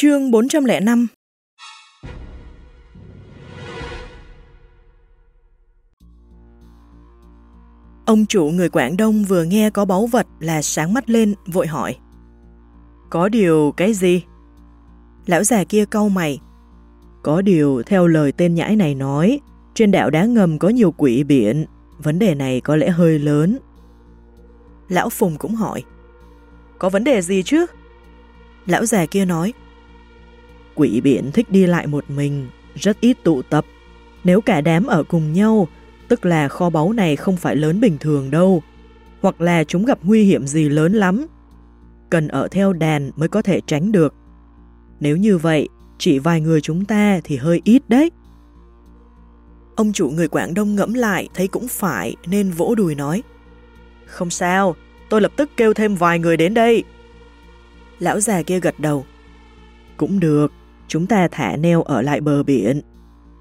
Chương 405 Ông chủ người Quảng Đông vừa nghe có báu vật là sáng mắt lên, vội hỏi. Có điều cái gì? Lão già kia câu mày. Có điều, theo lời tên nhãi này nói, trên đảo đá ngầm có nhiều quỷ biển, vấn đề này có lẽ hơi lớn. Lão Phùng cũng hỏi. Có vấn đề gì chứ? Lão già kia nói. Quỷ biển thích đi lại một mình, rất ít tụ tập. Nếu cả đám ở cùng nhau, tức là kho báu này không phải lớn bình thường đâu. Hoặc là chúng gặp nguy hiểm gì lớn lắm. Cần ở theo đàn mới có thể tránh được. Nếu như vậy, chỉ vài người chúng ta thì hơi ít đấy. Ông chủ người Quảng Đông ngẫm lại thấy cũng phải nên vỗ đùi nói. Không sao, tôi lập tức kêu thêm vài người đến đây. Lão già kia gật đầu. Cũng được, chúng ta thả neo ở lại bờ biển.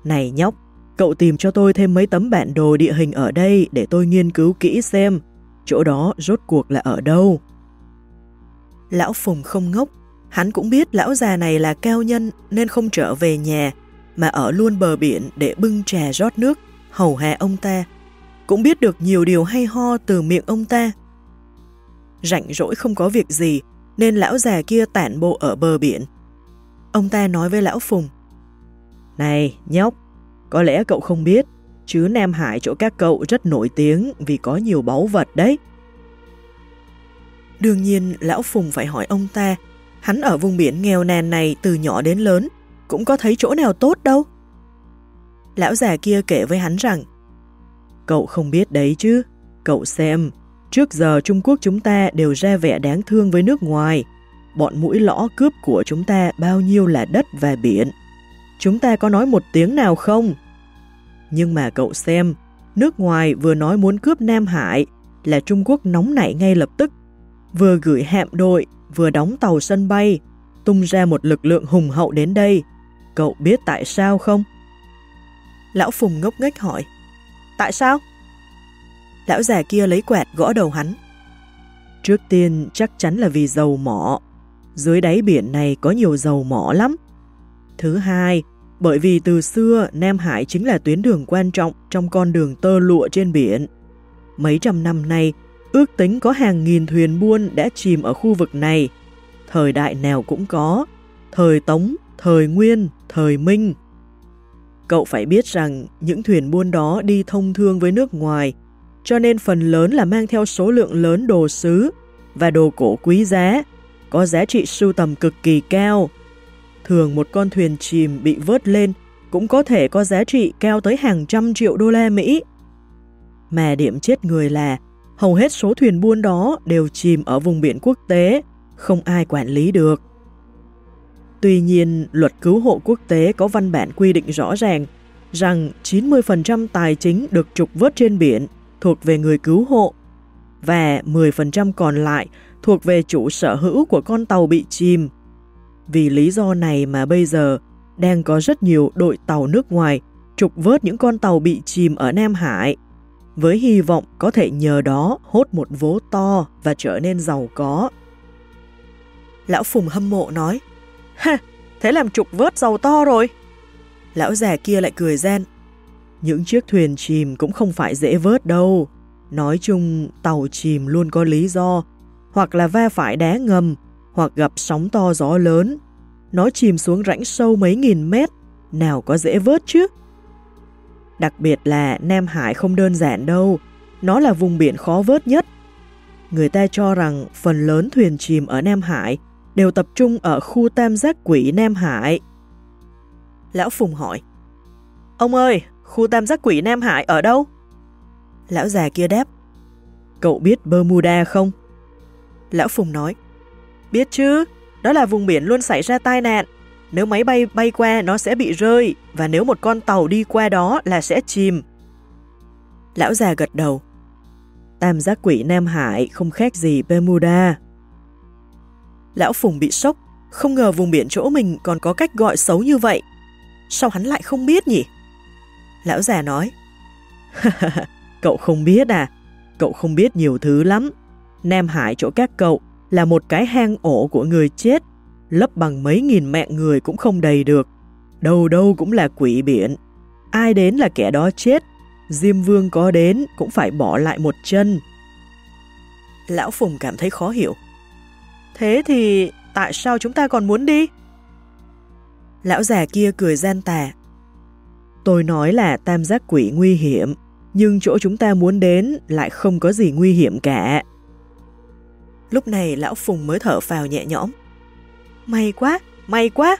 Này nhóc, cậu tìm cho tôi thêm mấy tấm bản đồ địa hình ở đây để tôi nghiên cứu kỹ xem chỗ đó rốt cuộc là ở đâu. Lão Phùng không ngốc, hắn cũng biết lão già này là cao nhân nên không trở về nhà mà ở luôn bờ biển để bưng trà rót nước, hầu hạ ông ta. Cũng biết được nhiều điều hay ho từ miệng ông ta. Rảnh rỗi không có việc gì, nên lão già kia tản bộ ở bờ biển. Ông ta nói với lão Phùng, Này, nhóc, có lẽ cậu không biết, chứ Nam Hải chỗ các cậu rất nổi tiếng vì có nhiều báu vật đấy. Đương nhiên, lão Phùng phải hỏi ông ta, hắn ở vùng biển nghèo nàn này từ nhỏ đến lớn, cũng có thấy chỗ nào tốt đâu. Lão già kia kể với hắn rằng, Cậu không biết đấy chứ, cậu xem, trước giờ Trung Quốc chúng ta đều ra vẻ đáng thương với nước ngoài, bọn mũi lõ cướp của chúng ta bao nhiêu là đất và biển. Chúng ta có nói một tiếng nào không? Nhưng mà cậu xem, nước ngoài vừa nói muốn cướp Nam Hải là Trung Quốc nóng nảy ngay lập tức, vừa gửi hạm đội, vừa đóng tàu sân bay, tung ra một lực lượng hùng hậu đến đây, Cậu biết tại sao không? Lão Phùng ngốc nghếch hỏi. Tại sao? Lão già kia lấy quẹt gõ đầu hắn. Trước tiên chắc chắn là vì dầu mỏ. Dưới đáy biển này có nhiều dầu mỏ lắm. Thứ hai, bởi vì từ xưa Nam Hải chính là tuyến đường quan trọng trong con đường tơ lụa trên biển. Mấy trăm năm nay, ước tính có hàng nghìn thuyền buôn đã chìm ở khu vực này. Thời đại nào cũng có. Thời Tống, thời Nguyên, thời Minh. Cậu phải biết rằng những thuyền buôn đó đi thông thương với nước ngoài, cho nên phần lớn là mang theo số lượng lớn đồ sứ và đồ cổ quý giá, có giá trị sưu tầm cực kỳ cao. Thường một con thuyền chìm bị vớt lên cũng có thể có giá trị cao tới hàng trăm triệu đô la Mỹ. Mà điểm chết người là hầu hết số thuyền buôn đó đều chìm ở vùng biển quốc tế, không ai quản lý được. Tuy nhiên, luật cứu hộ quốc tế có văn bản quy định rõ ràng rằng 90% tài chính được trục vớt trên biển thuộc về người cứu hộ và 10% còn lại thuộc về chủ sở hữu của con tàu bị chìm. Vì lý do này mà bây giờ đang có rất nhiều đội tàu nước ngoài trục vớt những con tàu bị chìm ở Nam Hải, với hy vọng có thể nhờ đó hốt một vố to và trở nên giàu có. Lão Phùng hâm mộ nói, Ha, thế làm trục vớt giàu to rồi. Lão già kia lại cười gian. Những chiếc thuyền chìm cũng không phải dễ vớt đâu. Nói chung, tàu chìm luôn có lý do, hoặc là va phải đá ngầm, hoặc gặp sóng to gió lớn. Nó chìm xuống rãnh sâu mấy nghìn mét, nào có dễ vớt chứ? Đặc biệt là Nam Hải không đơn giản đâu, nó là vùng biển khó vớt nhất. Người ta cho rằng phần lớn thuyền chìm ở Nam Hải đều tập trung ở khu tam giác quỷ Nam Hải. Lão Phùng hỏi, Ông ơi, khu tam giác quỷ Nam Hải ở đâu? Lão già kia đáp, Cậu biết Bermuda không? Lão Phùng nói, Biết chứ, đó là vùng biển luôn xảy ra tai nạn. Nếu máy bay bay qua nó sẽ bị rơi, và nếu một con tàu đi qua đó là sẽ chìm. Lão già gật đầu. Tam giác quỷ Nam Hải không khác gì Bermuda. Lão Phùng bị sốc, không ngờ vùng biển chỗ mình còn có cách gọi xấu như vậy. Sao hắn lại không biết nhỉ? Lão già nói, Cậu không biết à? Cậu không biết nhiều thứ lắm. Nam Hải chỗ các cậu là một cái hang ổ của người chết. lấp bằng mấy nghìn mạng người cũng không đầy được. Đâu đâu cũng là quỷ biển. Ai đến là kẻ đó chết. Diêm vương có đến cũng phải bỏ lại một chân. Lão Phùng cảm thấy khó hiểu. Thế thì tại sao chúng ta còn muốn đi? Lão già kia cười gian tà. Tôi nói là tam giác quỷ nguy hiểm, nhưng chỗ chúng ta muốn đến lại không có gì nguy hiểm cả. Lúc này lão Phùng mới thở phào nhẹ nhõm. May quá, may quá.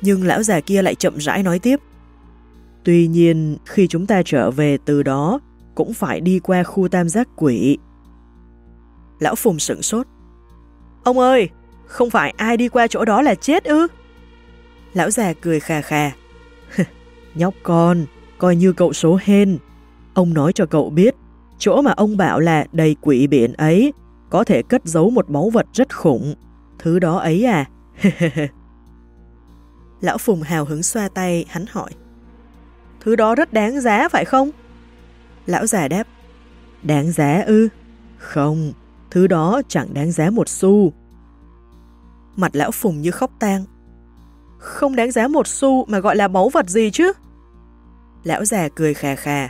Nhưng lão già kia lại chậm rãi nói tiếp. Tuy nhiên, khi chúng ta trở về từ đó, cũng phải đi qua khu tam giác quỷ. Lão Phùng sửng sốt. Ông ơi, không phải ai đi qua chỗ đó là chết ư? Lão già cười khà khà. Nhóc con, coi như cậu số hên. Ông nói cho cậu biết, chỗ mà ông bảo là đầy quỷ biển ấy có thể cất giấu một báu vật rất khủng. Thứ đó ấy à? Lão Phùng hào hứng xoa tay, hắn hỏi. Thứ đó rất đáng giá phải không? Lão già đáp. Đáng giá ư? Không, thứ đó chẳng đáng giá một xu. Mặt lão Phùng như khóc tang. Không đáng giá một xu mà gọi là báu vật gì chứ? Lão già cười khà khà.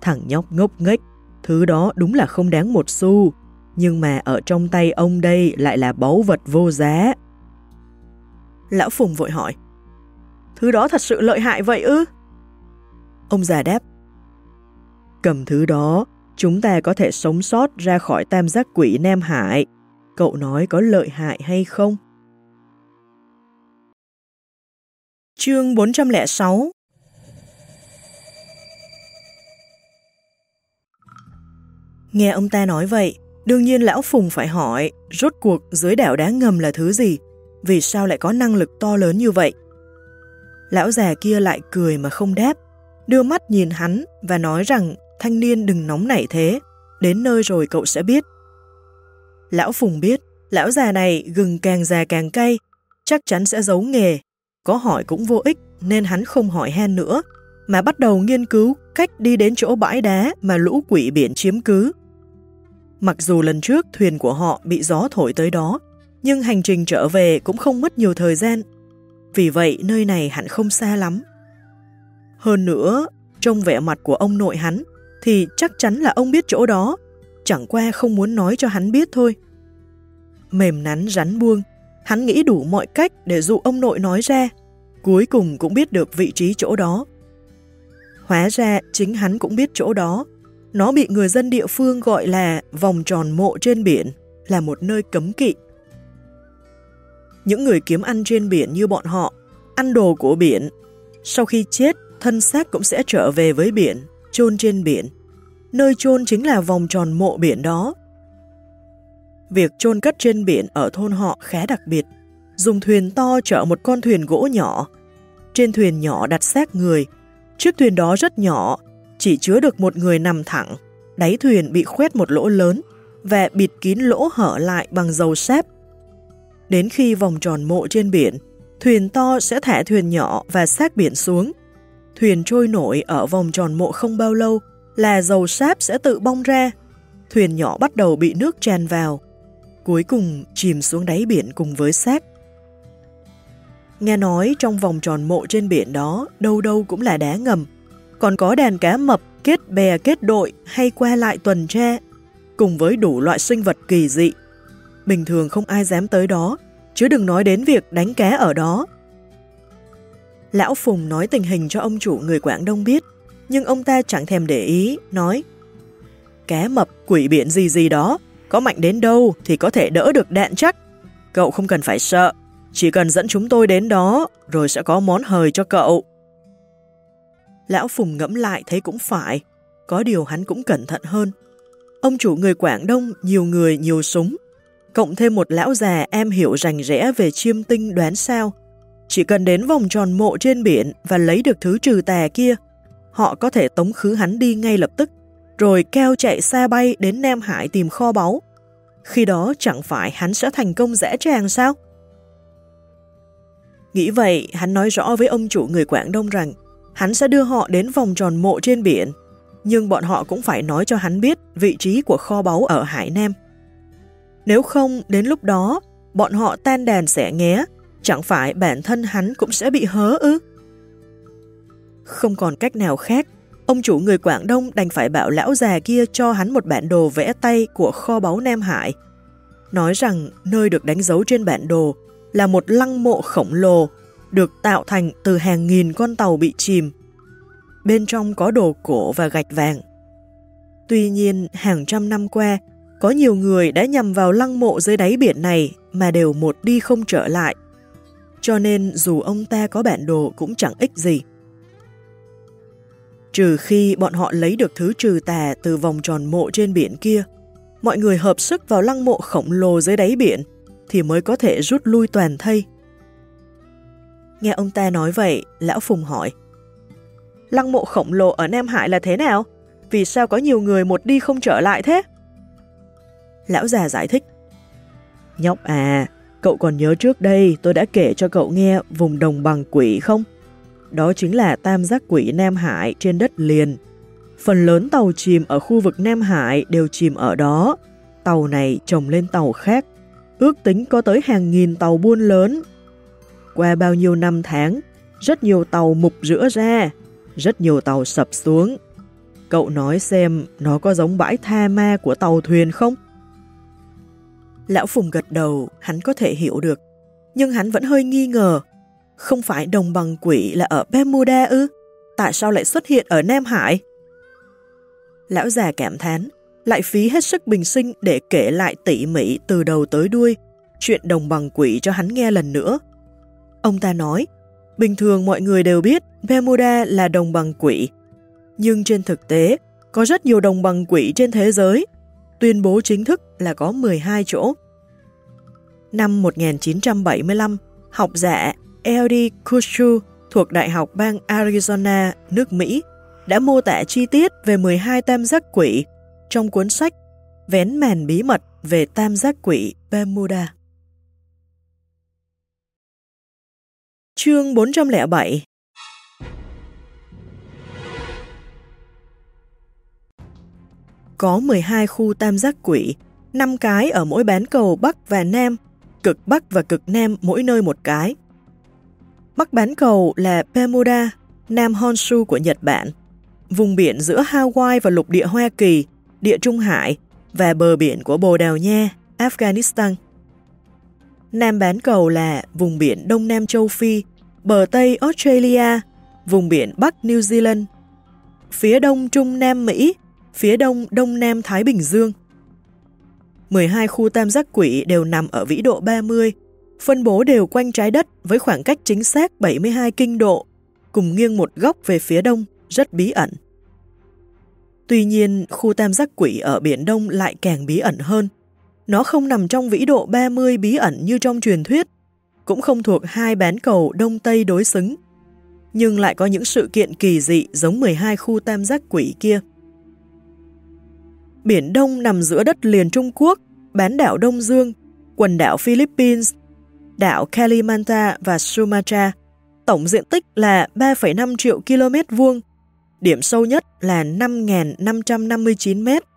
Thằng nhóc ngốc nghếch, thứ đó đúng là không đáng một xu, nhưng mà ở trong tay ông đây lại là báu vật vô giá. Lão Phùng vội hỏi, thứ đó thật sự lợi hại vậy ư? Ông già đáp, cầm thứ đó, chúng ta có thể sống sót ra khỏi tam giác quỷ Nam Hải. Cậu nói có lợi hại hay không? Chương 406 Nghe ông ta nói vậy, đương nhiên lão Phùng phải hỏi rốt cuộc dưới đảo đá ngầm là thứ gì, vì sao lại có năng lực to lớn như vậy. Lão già kia lại cười mà không đáp, đưa mắt nhìn hắn và nói rằng thanh niên đừng nóng nảy thế, đến nơi rồi cậu sẽ biết. Lão Phùng biết, lão già này gừng càng già càng cay, chắc chắn sẽ giấu nghề, có hỏi cũng vô ích nên hắn không hỏi hen nữa, mà bắt đầu nghiên cứu cách đi đến chỗ bãi đá mà lũ quỷ biển chiếm cứ. Mặc dù lần trước thuyền của họ bị gió thổi tới đó, nhưng hành trình trở về cũng không mất nhiều thời gian. Vì vậy nơi này hẳn không xa lắm. Hơn nữa, trong vẻ mặt của ông nội hắn, thì chắc chắn là ông biết chỗ đó, chẳng qua không muốn nói cho hắn biết thôi. Mềm nắn rắn buông, hắn nghĩ đủ mọi cách để dụ ông nội nói ra, cuối cùng cũng biết được vị trí chỗ đó. Hóa ra chính hắn cũng biết chỗ đó, nó bị người dân địa phương gọi là vòng tròn mộ trên biển, là một nơi cấm kỵ. Những người kiếm ăn trên biển như bọn họ, ăn đồ của biển, sau khi chết, thân xác cũng sẽ trở về với biển, chôn trên biển. Nơi chôn chính là vòng tròn mộ biển đó. Việc chôn cất trên biển ở thôn họ khá đặc biệt. Dùng thuyền to chở một con thuyền gỗ nhỏ. Trên thuyền nhỏ đặt xác người. Chiếc thuyền đó rất nhỏ, chỉ chứa được một người nằm thẳng, đáy thuyền bị khoét một lỗ lớn và bịt kín lỗ hở lại bằng dầu sáp. Đến khi vòng tròn mộ trên biển, thuyền to sẽ thả thuyền nhỏ và xác biển xuống. Thuyền trôi nổi ở vòng tròn mộ không bao lâu là dầu sáp sẽ tự bong ra. Thuyền nhỏ bắt đầu bị nước tràn vào, cuối cùng chìm xuống đáy biển cùng với xác. Nghe nói trong vòng tròn mộ trên biển đó, đâu đâu cũng là đá ngầm, còn có đàn cá mập kết bè kết đội hay qua lại tuần tra, cùng với đủ loại sinh vật kỳ dị. Bình thường không ai dám tới đó, chứ đừng nói đến việc đánh cá ở đó. Lão Phùng nói tình hình cho ông chủ người Quảng Đông biết, nhưng ông ta chẳng thèm để ý, nói Cá mập, quỷ biển gì gì đó, có mạnh đến đâu thì có thể đỡ được đạn chắc. Cậu không cần phải sợ, chỉ cần dẫn chúng tôi đến đó, rồi sẽ có món hời cho cậu. Lão Phùng ngẫm lại thấy cũng phải, có điều hắn cũng cẩn thận hơn. Ông chủ người Quảng Đông nhiều người nhiều súng, cộng thêm một lão già em hiểu rành rẽ về chiêm tinh đoán sao. Chỉ cần đến vòng tròn mộ trên biển và lấy được thứ trừ tà kia, họ có thể tống khứ hắn đi ngay lập tức, rồi keo chạy xa bay đến Nam Hải tìm kho báu. Khi đó chẳng phải hắn sẽ thành công dễ tràng sao? Nghĩ vậy, hắn nói rõ với ông chủ người Quảng Đông rằng hắn sẽ đưa họ đến vòng tròn mộ trên biển, nhưng bọn họ cũng phải nói cho hắn biết vị trí của kho báu ở Hải Nam. Nếu không, đến lúc đó, bọn họ tan đàn sẽ nghé, chẳng phải bản thân hắn cũng sẽ bị hớ ư? Không còn cách nào khác, ông chủ người Quảng Đông đành phải bảo lão già kia cho hắn một bản đồ vẽ tay của kho báu Nam Hải. Nói rằng nơi được đánh dấu trên bản đồ là một lăng mộ khổng lồ được tạo thành từ hàng nghìn con tàu bị chìm. Bên trong có đồ cổ và gạch vàng. Tuy nhiên, hàng trăm năm qua, có nhiều người đã nhằm vào lăng mộ dưới đáy biển này mà đều một đi không trở lại. Cho nên dù ông ta có bản đồ cũng chẳng ích gì. Trừ khi bọn họ lấy được thứ trừ tà từ vòng tròn mộ trên biển kia, mọi người hợp sức vào lăng mộ khổng lồ dưới đáy biển thì mới có thể rút lui toàn thây. Nghe ông ta nói vậy, Lão Phùng hỏi. Lăng mộ khổng lồ ở Nam Hải là thế nào? Vì sao có nhiều người một đi không trở lại thế? Lão già giải thích. Nhóc à, cậu còn nhớ trước đây tôi đã kể cho cậu nghe vùng đồng bằng quỷ không? Đó chính là tam giác quỷ Nam Hải trên đất liền. Phần lớn tàu chìm ở khu vực Nam Hải đều chìm ở đó. Tàu này trồng lên tàu khác. Ước tính có tới hàng nghìn tàu buôn lớn. Qua bao nhiêu năm tháng, rất nhiều tàu mục rửa ra, rất nhiều tàu sập xuống. Cậu nói xem nó có giống bãi tha ma của tàu thuyền không? Lão Phùng gật đầu, hắn có thể hiểu được. Nhưng hắn vẫn hơi nghi ngờ. Không phải đồng bằng quỷ là ở Bermuda ư? Tại sao lại xuất hiện ở Nam Hải? Lão già cảm thán, lại phí hết sức bình sinh để kể lại tỉ mỉ từ đầu tới đuôi chuyện đồng bằng quỷ cho hắn nghe lần nữa. Ông ta nói, bình thường mọi người đều biết Bermuda là đồng bằng quỷ, nhưng trên thực tế có rất nhiều đồng bằng quỷ trên thế giới tuyên bố chính thức là có 12 chỗ. Năm 1975, học giả L.D. Kushu thuộc Đại học bang Arizona, nước Mỹ, đã mô tả chi tiết về 12 tam giác quỷ trong cuốn sách Vén màn bí mật về tam giác quỷ Bermuda. Chương 407 có 12 khu tam giác quỷ, 5 cái ở mỗi bán cầu Bắc và Nam, cực Bắc và cực Nam mỗi nơi một cái. Bắc bán cầu là Bermuda, Nam Honshu của Nhật Bản, vùng biển giữa Hawaii và lục địa Hoa Kỳ, địa Trung Hải và bờ biển của Bồ Đào Nha, Afghanistan. Nam bán cầu là vùng biển Đông Nam Châu Phi, bờ Tây Australia, vùng biển Bắc New Zealand, phía Đông Trung Nam Mỹ phía đông Đông Nam Thái Bình Dương. 12 khu tam giác quỷ đều nằm ở vĩ độ 30, phân bố đều quanh trái đất với khoảng cách chính xác 72 kinh độ, cùng nghiêng một góc về phía đông, rất bí ẩn. Tuy nhiên, khu tam giác quỷ ở Biển Đông lại càng bí ẩn hơn. Nó không nằm trong vĩ độ 30 bí ẩn như trong truyền thuyết, cũng không thuộc hai bán cầu Đông Tây đối xứng, nhưng lại có những sự kiện kỳ dị giống 12 khu tam giác quỷ kia. Biển Đông nằm giữa đất liền Trung Quốc, bán đảo Đông Dương, quần đảo Philippines, đảo Kalimantan và Sumatra. Tổng diện tích là 3,5 triệu km vuông, điểm sâu nhất là 5.559 m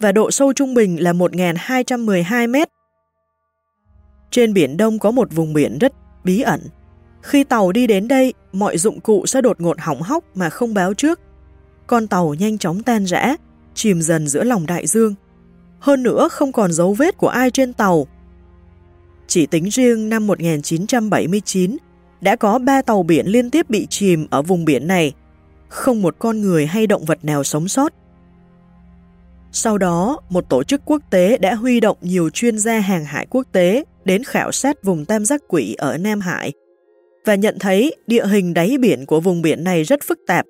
và độ sâu trung bình là 1.212 mét. Trên Biển Đông có một vùng biển rất bí ẩn. Khi tàu đi đến đây, mọi dụng cụ sẽ đột ngột hỏng hóc mà không báo trước. Con tàu nhanh chóng tan rã, chìm dần giữa lòng đại dương. Hơn nữa không còn dấu vết của ai trên tàu. Chỉ tính riêng năm 1979, đã có 3 tàu biển liên tiếp bị chìm ở vùng biển này, không một con người hay động vật nào sống sót. Sau đó, một tổ chức quốc tế đã huy động nhiều chuyên gia hàng hải quốc tế đến khảo sát vùng tam giác quỷ ở Nam Hải và nhận thấy địa hình đáy biển của vùng biển này rất phức tạp.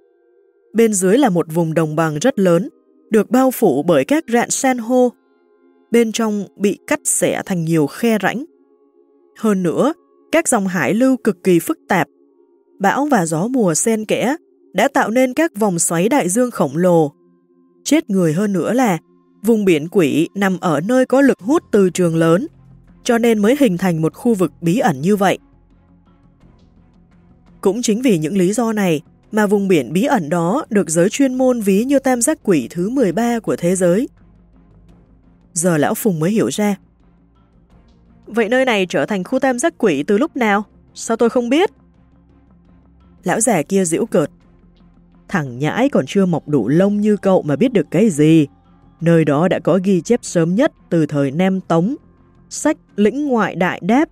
Bên dưới là một vùng đồng bằng rất lớn, được bao phủ bởi các rạn san hô. Bên trong bị cắt xẻ thành nhiều khe rãnh. Hơn nữa, các dòng hải lưu cực kỳ phức tạp. Bão và gió mùa xen kẽ đã tạo nên các vòng xoáy đại dương khổng lồ. Chết người hơn nữa là vùng biển quỷ nằm ở nơi có lực hút từ trường lớn, cho nên mới hình thành một khu vực bí ẩn như vậy. Cũng chính vì những lý do này mà vùng biển bí ẩn đó được giới chuyên môn ví như tam giác quỷ thứ 13 của thế giới. Giờ Lão Phùng mới hiểu ra. Vậy nơi này trở thành khu tam giác quỷ từ lúc nào? Sao tôi không biết? Lão già kia giễu cợt. Thằng nhãi còn chưa mọc đủ lông như cậu mà biết được cái gì. Nơi đó đã có ghi chép sớm nhất từ thời Nam Tống. Sách Lĩnh Ngoại Đại Đáp,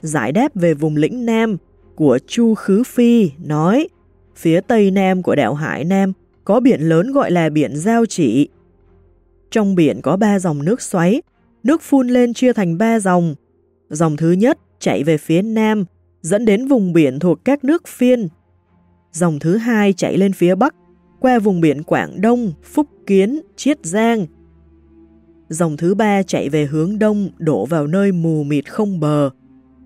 giải đáp về vùng lĩnh Nam của Chu Khứ Phi nói phía tây nam của đảo Hải Nam có biển lớn gọi là biển Giao Chỉ. Trong biển có ba dòng nước xoáy, nước phun lên chia thành ba dòng. Dòng thứ nhất chạy về phía nam, dẫn đến vùng biển thuộc các nước phiên. Dòng thứ hai chạy lên phía bắc, qua vùng biển Quảng Đông, Phúc Kiến, Chiết Giang. Dòng thứ ba chạy về hướng đông, đổ vào nơi mù mịt không bờ.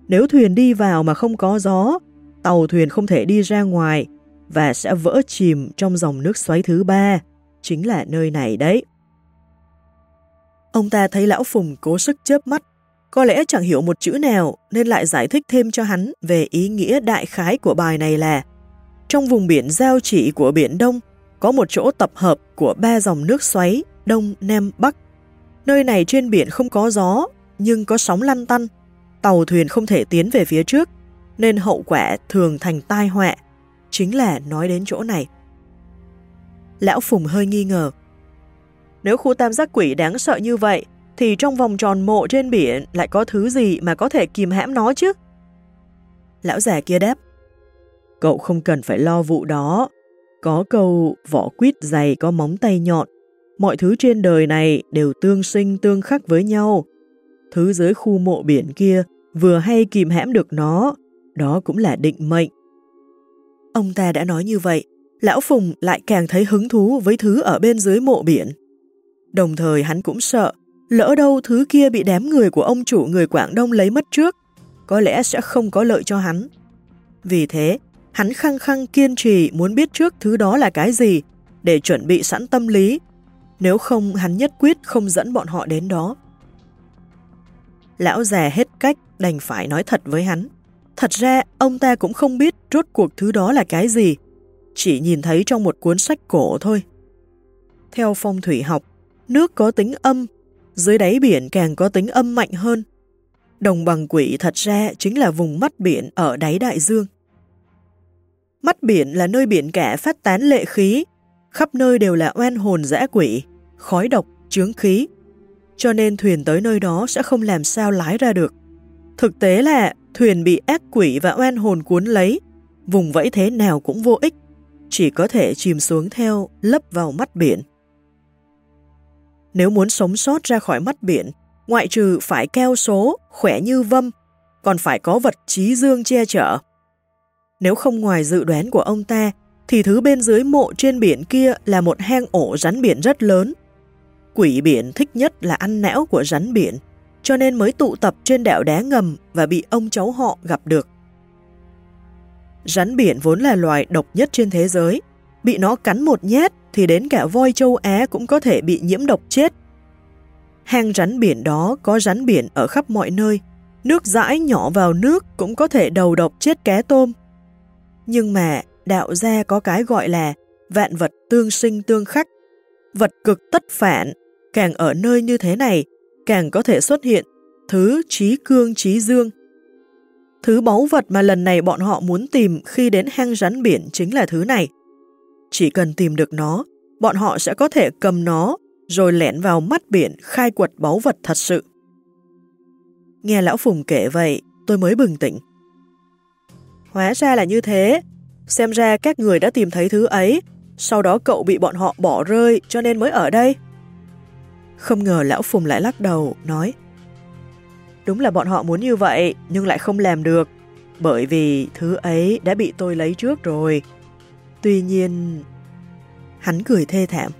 Nếu thuyền đi vào mà không có gió, tàu thuyền không thể đi ra ngoài và sẽ vỡ chìm trong dòng nước xoáy thứ ba, chính là nơi này đấy. Ông ta thấy lão Phùng cố sức chớp mắt, có lẽ chẳng hiểu một chữ nào nên lại giải thích thêm cho hắn về ý nghĩa đại khái của bài này là trong vùng biển giao chỉ của Biển Đông có một chỗ tập hợp của ba dòng nước xoáy Đông, Nam, Bắc. Nơi này trên biển không có gió, nhưng có sóng lăn tăn. Tàu thuyền không thể tiến về phía trước, nên hậu quả thường thành tai họa. Chính là nói đến chỗ này. Lão Phùng hơi nghi ngờ. Nếu khu tam giác quỷ đáng sợ như vậy, thì trong vòng tròn mộ trên biển lại có thứ gì mà có thể kìm hãm nó chứ? Lão già kia đáp. Cậu không cần phải lo vụ đó. Có câu vỏ quýt dày có móng tay nhọn. Mọi thứ trên đời này đều tương sinh tương khắc với nhau. Thứ dưới khu mộ biển kia vừa hay kìm hãm được nó, đó cũng là định mệnh. Ông ta đã nói như vậy, Lão Phùng lại càng thấy hứng thú với thứ ở bên dưới mộ biển. Đồng thời hắn cũng sợ, lỡ đâu thứ kia bị đám người của ông chủ người Quảng Đông lấy mất trước, có lẽ sẽ không có lợi cho hắn. Vì thế, hắn khăng khăng kiên trì muốn biết trước thứ đó là cái gì, để chuẩn bị sẵn tâm lý, nếu không hắn nhất quyết không dẫn bọn họ đến đó. Lão già hết cách đành phải nói thật với hắn. Thật ra, ông ta cũng không biết rốt cuộc thứ đó là cái gì, chỉ nhìn thấy trong một cuốn sách cổ thôi. Theo phong thủy học, nước có tính âm, dưới đáy biển càng có tính âm mạnh hơn. Đồng bằng quỷ thật ra chính là vùng mắt biển ở đáy đại dương. Mắt biển là nơi biển cả phát tán lệ khí, khắp nơi đều là oan hồn dã quỷ, khói độc, chướng khí. Cho nên thuyền tới nơi đó sẽ không làm sao lái ra được. Thực tế là thuyền bị ác quỷ và oan hồn cuốn lấy, vùng vẫy thế nào cũng vô ích, chỉ có thể chìm xuống theo lấp vào mắt biển. Nếu muốn sống sót ra khỏi mắt biển, ngoại trừ phải keo số, khỏe như vâm, còn phải có vật trí dương che chở. Nếu không ngoài dự đoán của ông ta, thì thứ bên dưới mộ trên biển kia là một hang ổ rắn biển rất lớn. Quỷ biển thích nhất là ăn não của rắn biển, cho nên mới tụ tập trên đảo đá ngầm và bị ông cháu họ gặp được. Rắn biển vốn là loài độc nhất trên thế giới, bị nó cắn một nhát thì đến cả voi châu Á cũng có thể bị nhiễm độc chết. Hang rắn biển đó có rắn biển ở khắp mọi nơi, nước dãi nhỏ vào nước cũng có thể đầu độc chết cá tôm. Nhưng mà đạo gia có cái gọi là vạn vật tương sinh tương khắc, vật cực tất phản, càng ở nơi như thế này càng có thể xuất hiện thứ trí cương trí dương. Thứ báu vật mà lần này bọn họ muốn tìm khi đến hang rắn biển chính là thứ này. Chỉ cần tìm được nó, bọn họ sẽ có thể cầm nó rồi lẻn vào mắt biển khai quật báu vật thật sự. Nghe Lão Phùng kể vậy, tôi mới bừng tỉnh. Hóa ra là như thế, xem ra các người đã tìm thấy thứ ấy, sau đó cậu bị bọn họ bỏ rơi cho nên mới ở đây. Không ngờ Lão Phùng lại lắc đầu, nói Đúng là bọn họ muốn như vậy, nhưng lại không làm được, bởi vì thứ ấy đã bị tôi lấy trước rồi. Tuy nhiên... Hắn cười thê thảm.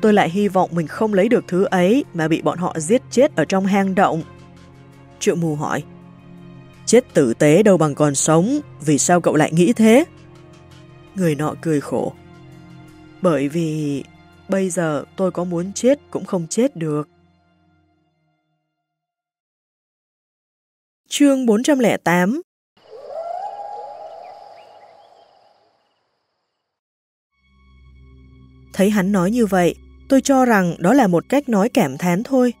Tôi lại hy vọng mình không lấy được thứ ấy mà bị bọn họ giết chết ở trong hang động. Triệu mù hỏi. Chết tử tế đâu bằng còn sống, vì sao cậu lại nghĩ thế? Người nọ cười khổ. Bởi vì bây giờ tôi có muốn chết cũng không chết được. Chương 408 Thấy hắn nói như vậy, tôi cho rằng đó là một cách nói cảm thán thôi.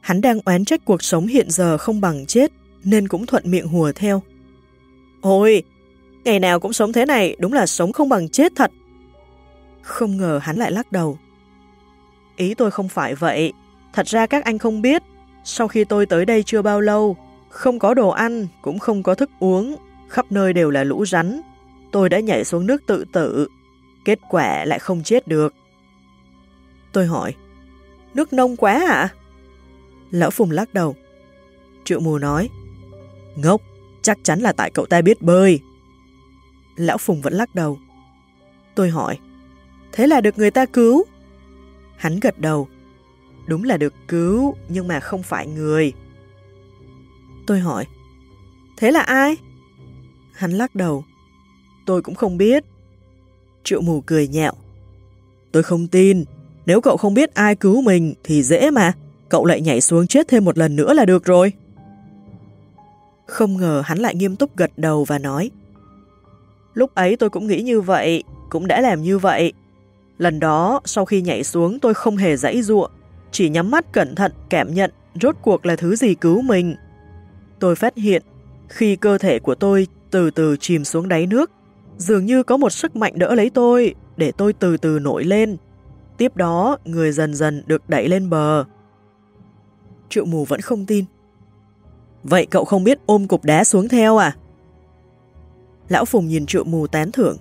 Hắn đang oán trách cuộc sống hiện giờ không bằng chết, nên cũng thuận miệng hùa theo. Ôi, ngày nào cũng sống thế này, đúng là sống không bằng chết thật. Không ngờ hắn lại lắc đầu. Ý tôi không phải vậy, thật ra các anh không biết, sau khi tôi tới đây chưa bao lâu, không có đồ ăn, cũng không có thức uống, khắp nơi đều là lũ rắn. Tôi đã nhảy xuống nước tự tử, kết quả lại không chết được. Tôi hỏi, nước nông quá à? Lão Phùng lắc đầu. Triệu mù nói, ngốc, chắc chắn là tại cậu ta biết bơi. Lão Phùng vẫn lắc đầu. Tôi hỏi, thế là được người ta cứu? Hắn gật đầu, đúng là được cứu, nhưng mà không phải người. Tôi hỏi, thế là ai? Hắn lắc đầu, tôi cũng không biết. Triệu mù cười nhẹo. Tôi không tin, nếu cậu không biết ai cứu mình thì dễ mà, cậu lại nhảy xuống chết thêm một lần nữa là được rồi. Không ngờ hắn lại nghiêm túc gật đầu và nói Lúc ấy tôi cũng nghĩ như vậy, cũng đã làm như vậy. Lần đó, sau khi nhảy xuống tôi không hề dãy ruộng, chỉ nhắm mắt cẩn thận cảm nhận rốt cuộc là thứ gì cứu mình. Tôi phát hiện, khi cơ thể của tôi từ từ chìm xuống đáy nước, dường như có một sức mạnh đỡ lấy tôi, để tôi từ từ nổi lên. Tiếp đó, người dần dần được đẩy lên bờ. Triệu mù vẫn không tin. Vậy cậu không biết ôm cục đá xuống theo à? Lão Phùng nhìn triệu mù tán thưởng.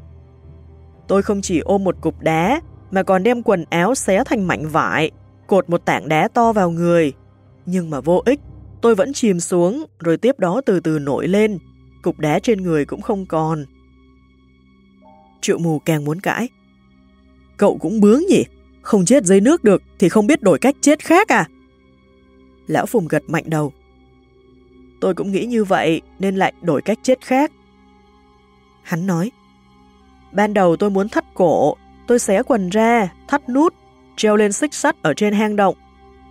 Tôi không chỉ ôm một cục đá, mà còn đem quần áo xé thành mảnh vải, cột một tảng đá to vào người. Nhưng mà vô ích, tôi vẫn chìm xuống, rồi tiếp đó từ từ nổi lên, cục đá trên người cũng không còn. Triệu mù càng muốn cãi. Cậu cũng bướng nhỉ, không chết dưới nước được thì không biết đổi cách chết khác à? Lão Phùng gật mạnh đầu. Tôi cũng nghĩ như vậy nên lại đổi cách chết khác. Hắn nói, ban đầu tôi muốn thắt cổ, tôi xé quần ra, thắt nút, treo lên xích sắt ở trên hang động.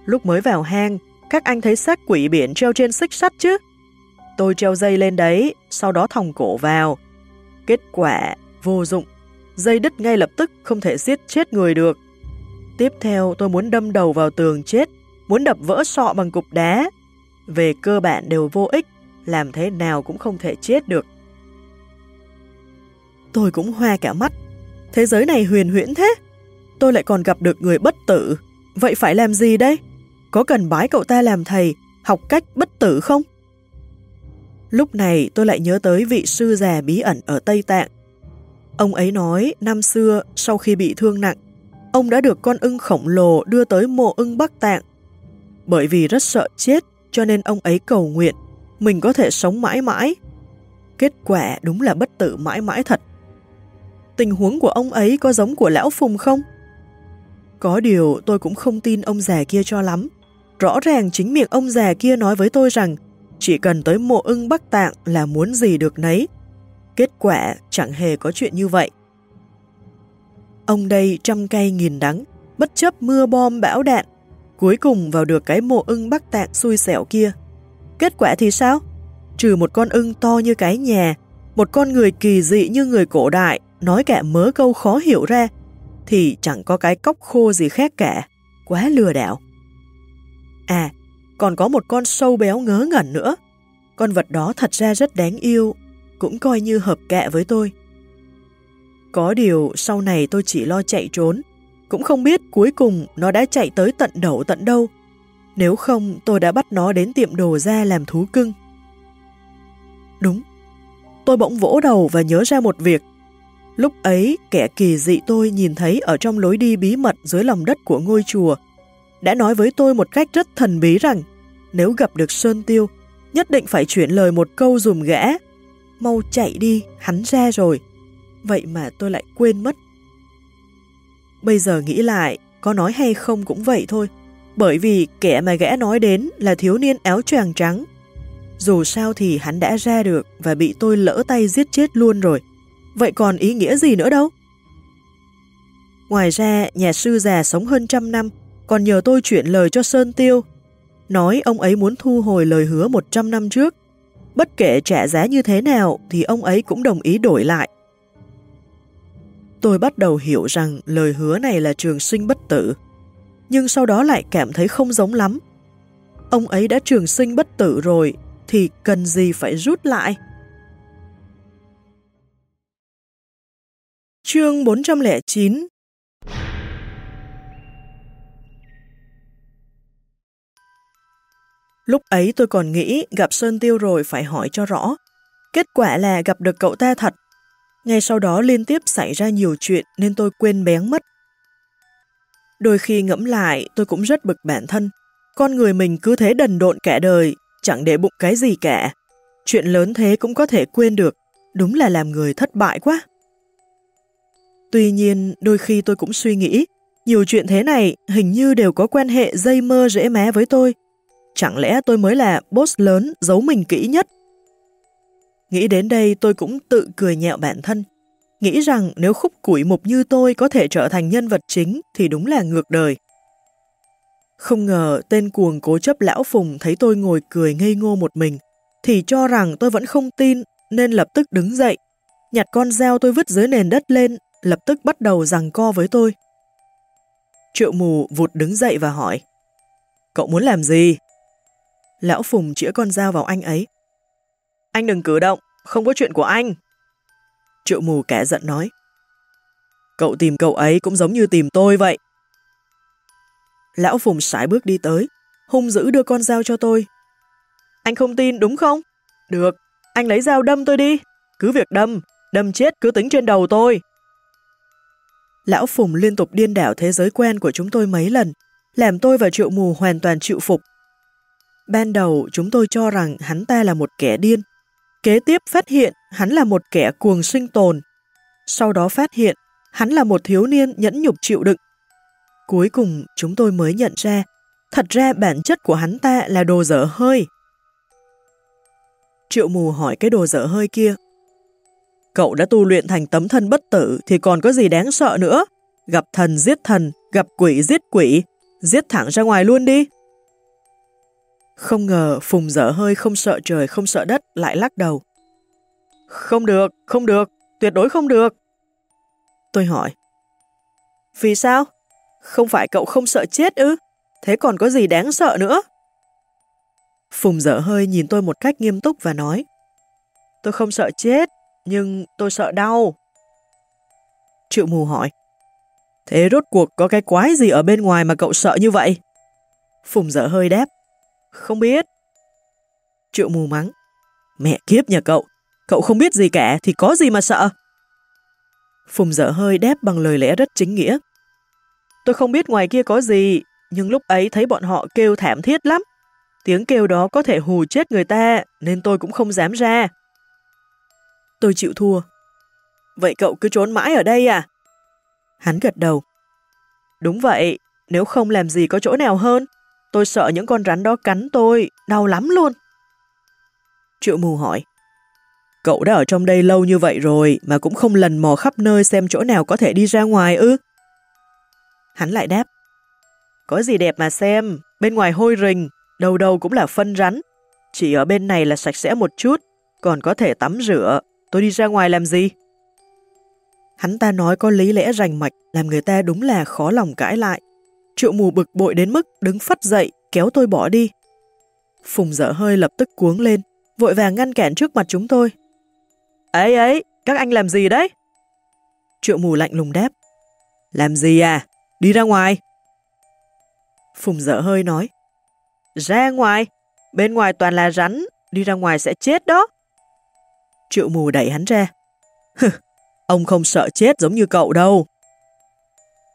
Lúc mới vào hang, các anh thấy xác quỷ biển treo trên xích sắt chứ? Tôi treo dây lên đấy, sau đó thòng cổ vào. Kết quả, vô dụng. Dây đứt ngay lập tức không thể giết chết người được. Tiếp theo tôi muốn đâm đầu vào tường chết, muốn đập vỡ sọ bằng cục đá. Về cơ bản đều vô ích, làm thế nào cũng không thể chết được. Tôi cũng hoa cả mắt. Thế giới này huyền huyễn thế. Tôi lại còn gặp được người bất tử. Vậy phải làm gì đây? Có cần bái cậu ta làm thầy, học cách bất tử không? Lúc này tôi lại nhớ tới vị sư già bí ẩn ở Tây Tạng. Ông ấy nói năm xưa sau khi bị thương nặng, ông đã được con ưng khổng lồ đưa tới mộ ưng Bắc Tạng. Bởi vì rất sợ chết cho nên ông ấy cầu nguyện mình có thể sống mãi mãi. Kết quả đúng là bất tử mãi mãi thật. Tình huống của ông ấy có giống của Lão Phùng không? Có điều tôi cũng không tin ông già kia cho lắm. Rõ ràng chính miệng ông già kia nói với tôi rằng chỉ cần tới mộ ưng Bắc Tạng là muốn gì được nấy. Kết quả chẳng hề có chuyện như vậy. Ông đây trăm cây nghìn đắng, bất chấp mưa bom bão đạn, cuối cùng vào được cái mộ ưng Bắc Tạng xui xẻo kia. Kết quả thì sao? Trừ một con ưng to như cái nhà, một con người kỳ dị như người cổ đại, nói cả mớ câu khó hiểu ra, thì chẳng có cái cốc khô gì khác cả. Quá lừa đảo. À, còn có một con sâu béo ngớ ngẩn nữa. Con vật đó thật ra rất đáng yêu, cũng coi như hợp kệ với tôi. Có điều sau này tôi chỉ lo chạy trốn, cũng không biết cuối cùng nó đã chạy tới tận đầu tận đâu. Nếu không tôi đã bắt nó đến tiệm đồ ra làm thú cưng. Đúng, tôi bỗng vỗ đầu và nhớ ra một việc. Lúc ấy, kẻ kỳ dị tôi nhìn thấy ở trong lối đi bí mật dưới lòng đất của ngôi chùa, đã nói với tôi một cách rất thần bí rằng nếu gặp được Sơn Tiêu, nhất định phải chuyển lời một câu dùm gã. Mau chạy đi, hắn ra rồi. Vậy mà tôi lại quên mất. Bây giờ nghĩ lại, có nói hay không cũng vậy thôi. Bởi vì kẻ mà gã nói đến là thiếu niên áo choàng trắng. Dù sao thì hắn đã ra được và bị tôi lỡ tay giết chết luôn rồi. Vậy còn ý nghĩa gì nữa đâu? Ngoài ra, nhà sư già sống hơn trăm năm, còn nhờ tôi chuyển lời cho Sơn Tiêu. Nói ông ấy muốn thu hồi lời hứa 100 năm trước. Bất kể trả giá như thế nào thì ông ấy cũng đồng ý đổi lại. Tôi bắt đầu hiểu rằng lời hứa này là trường sinh bất tử, nhưng sau đó lại cảm thấy không giống lắm. ông ấy đã trường sinh bất tử rồi, thì cần gì phải rút lại? Chương 409 Lúc ấy tôi còn nghĩ gặp Sơn Tiêu rồi phải hỏi cho rõ. Kết quả là gặp được cậu ta thật. Ngay sau đó liên tiếp xảy ra nhiều chuyện nên tôi quên bén mất. Đôi khi ngẫm lại tôi cũng rất bực bản thân. Con người mình cứ thế đần độn cả đời, chẳng để bụng cái gì cả. Chuyện lớn thế cũng có thể quên được, đúng là làm người thất bại quá. Tuy nhiên, đôi khi tôi cũng suy nghĩ, nhiều chuyện thế này hình như đều có quan hệ dây mơ rễ mé với tôi. Chẳng lẽ tôi mới là boss lớn giấu mình kỹ nhất? Nghĩ đến đây tôi cũng tự cười nhẹo bản thân. Nghĩ rằng nếu khúc củi mục như tôi có thể trở thành nhân vật chính thì đúng là ngược đời. Không ngờ tên cuồng cố chấp lão phùng thấy tôi ngồi cười ngây ngô một mình, thì cho rằng tôi vẫn không tin nên lập tức đứng dậy, nhặt con dao tôi vứt dưới nền đất lên, lập tức bắt đầu rằng co với tôi. Triệu mù vụt đứng dậy và hỏi, Cậu muốn làm gì? Lão Phùng chĩa con dao vào anh ấy. Anh đừng cử động, không có chuyện của anh. Triệu mù kẻ giận nói. Cậu tìm cậu ấy cũng giống như tìm tôi vậy. Lão Phùng sải bước đi tới, hung dữ đưa con dao cho tôi. Anh không tin đúng không? Được, anh lấy dao đâm tôi đi. Cứ việc đâm, đâm chết cứ tính trên đầu tôi. Lão Phùng liên tục điên đảo thế giới quen của chúng tôi mấy lần, làm tôi và triệu mù hoàn toàn chịu phục. Ban đầu chúng tôi cho rằng hắn ta là một kẻ điên. Kế tiếp phát hiện hắn là một kẻ cuồng sinh tồn. Sau đó phát hiện hắn là một thiếu niên nhẫn nhục chịu đựng. Cuối cùng chúng tôi mới nhận ra, thật ra bản chất của hắn ta là đồ dở hơi. Triệu mù hỏi cái đồ dở hơi kia. Cậu đã tu luyện thành tấm thân bất tử thì còn có gì đáng sợ nữa. Gặp thần giết thần, gặp quỷ giết quỷ, giết thẳng ra ngoài luôn đi. Không ngờ Phùng dở hơi không sợ trời không sợ đất lại lắc đầu. Không được, không được, tuyệt đối không được. Tôi hỏi. Vì sao? Không phải cậu không sợ chết ư? Thế còn có gì đáng sợ nữa? Phùng dở hơi nhìn tôi một cách nghiêm túc và nói. Tôi không sợ chết, nhưng tôi sợ đau. Triệu mù hỏi. Thế rốt cuộc có cái quái gì ở bên ngoài mà cậu sợ như vậy? Phùng dở hơi đáp. Không biết. Triệu mù mắng. Mẹ kiếp nhà cậu, cậu không biết gì cả thì có gì mà sợ. Phùng dở hơi đáp bằng lời lẽ rất chính nghĩa. Tôi không biết ngoài kia có gì, nhưng lúc ấy thấy bọn họ kêu thảm thiết lắm. Tiếng kêu đó có thể hù chết người ta, nên tôi cũng không dám ra. Tôi chịu thua. Vậy cậu cứ trốn mãi ở đây à? Hắn gật đầu. Đúng vậy, nếu không làm gì có chỗ nào hơn. Tôi sợ những con rắn đó cắn tôi, đau lắm luôn. Triệu mù hỏi. Cậu đã ở trong đây lâu như vậy rồi mà cũng không lần mò khắp nơi xem chỗ nào có thể đi ra ngoài ư? Hắn lại đáp. Có gì đẹp mà xem, bên ngoài hôi rình, đầu đầu cũng là phân rắn. Chỉ ở bên này là sạch sẽ một chút, còn có thể tắm rửa. Tôi đi ra ngoài làm gì? Hắn ta nói có lý lẽ rành mạch, làm người ta đúng là khó lòng cãi lại. Triệu mù bực bội đến mức đứng phất dậy, kéo tôi bỏ đi. Phùng dở hơi lập tức cuống lên, vội vàng ngăn cản trước mặt chúng tôi. Ấy ấy, các anh làm gì đấy? Triệu mù lạnh lùng đáp. Làm gì à? Đi ra ngoài. Phùng dở hơi nói. Ra ngoài? Bên ngoài toàn là rắn, đi ra ngoài sẽ chết đó. Triệu mù đẩy hắn ra. ông không sợ chết giống như cậu đâu.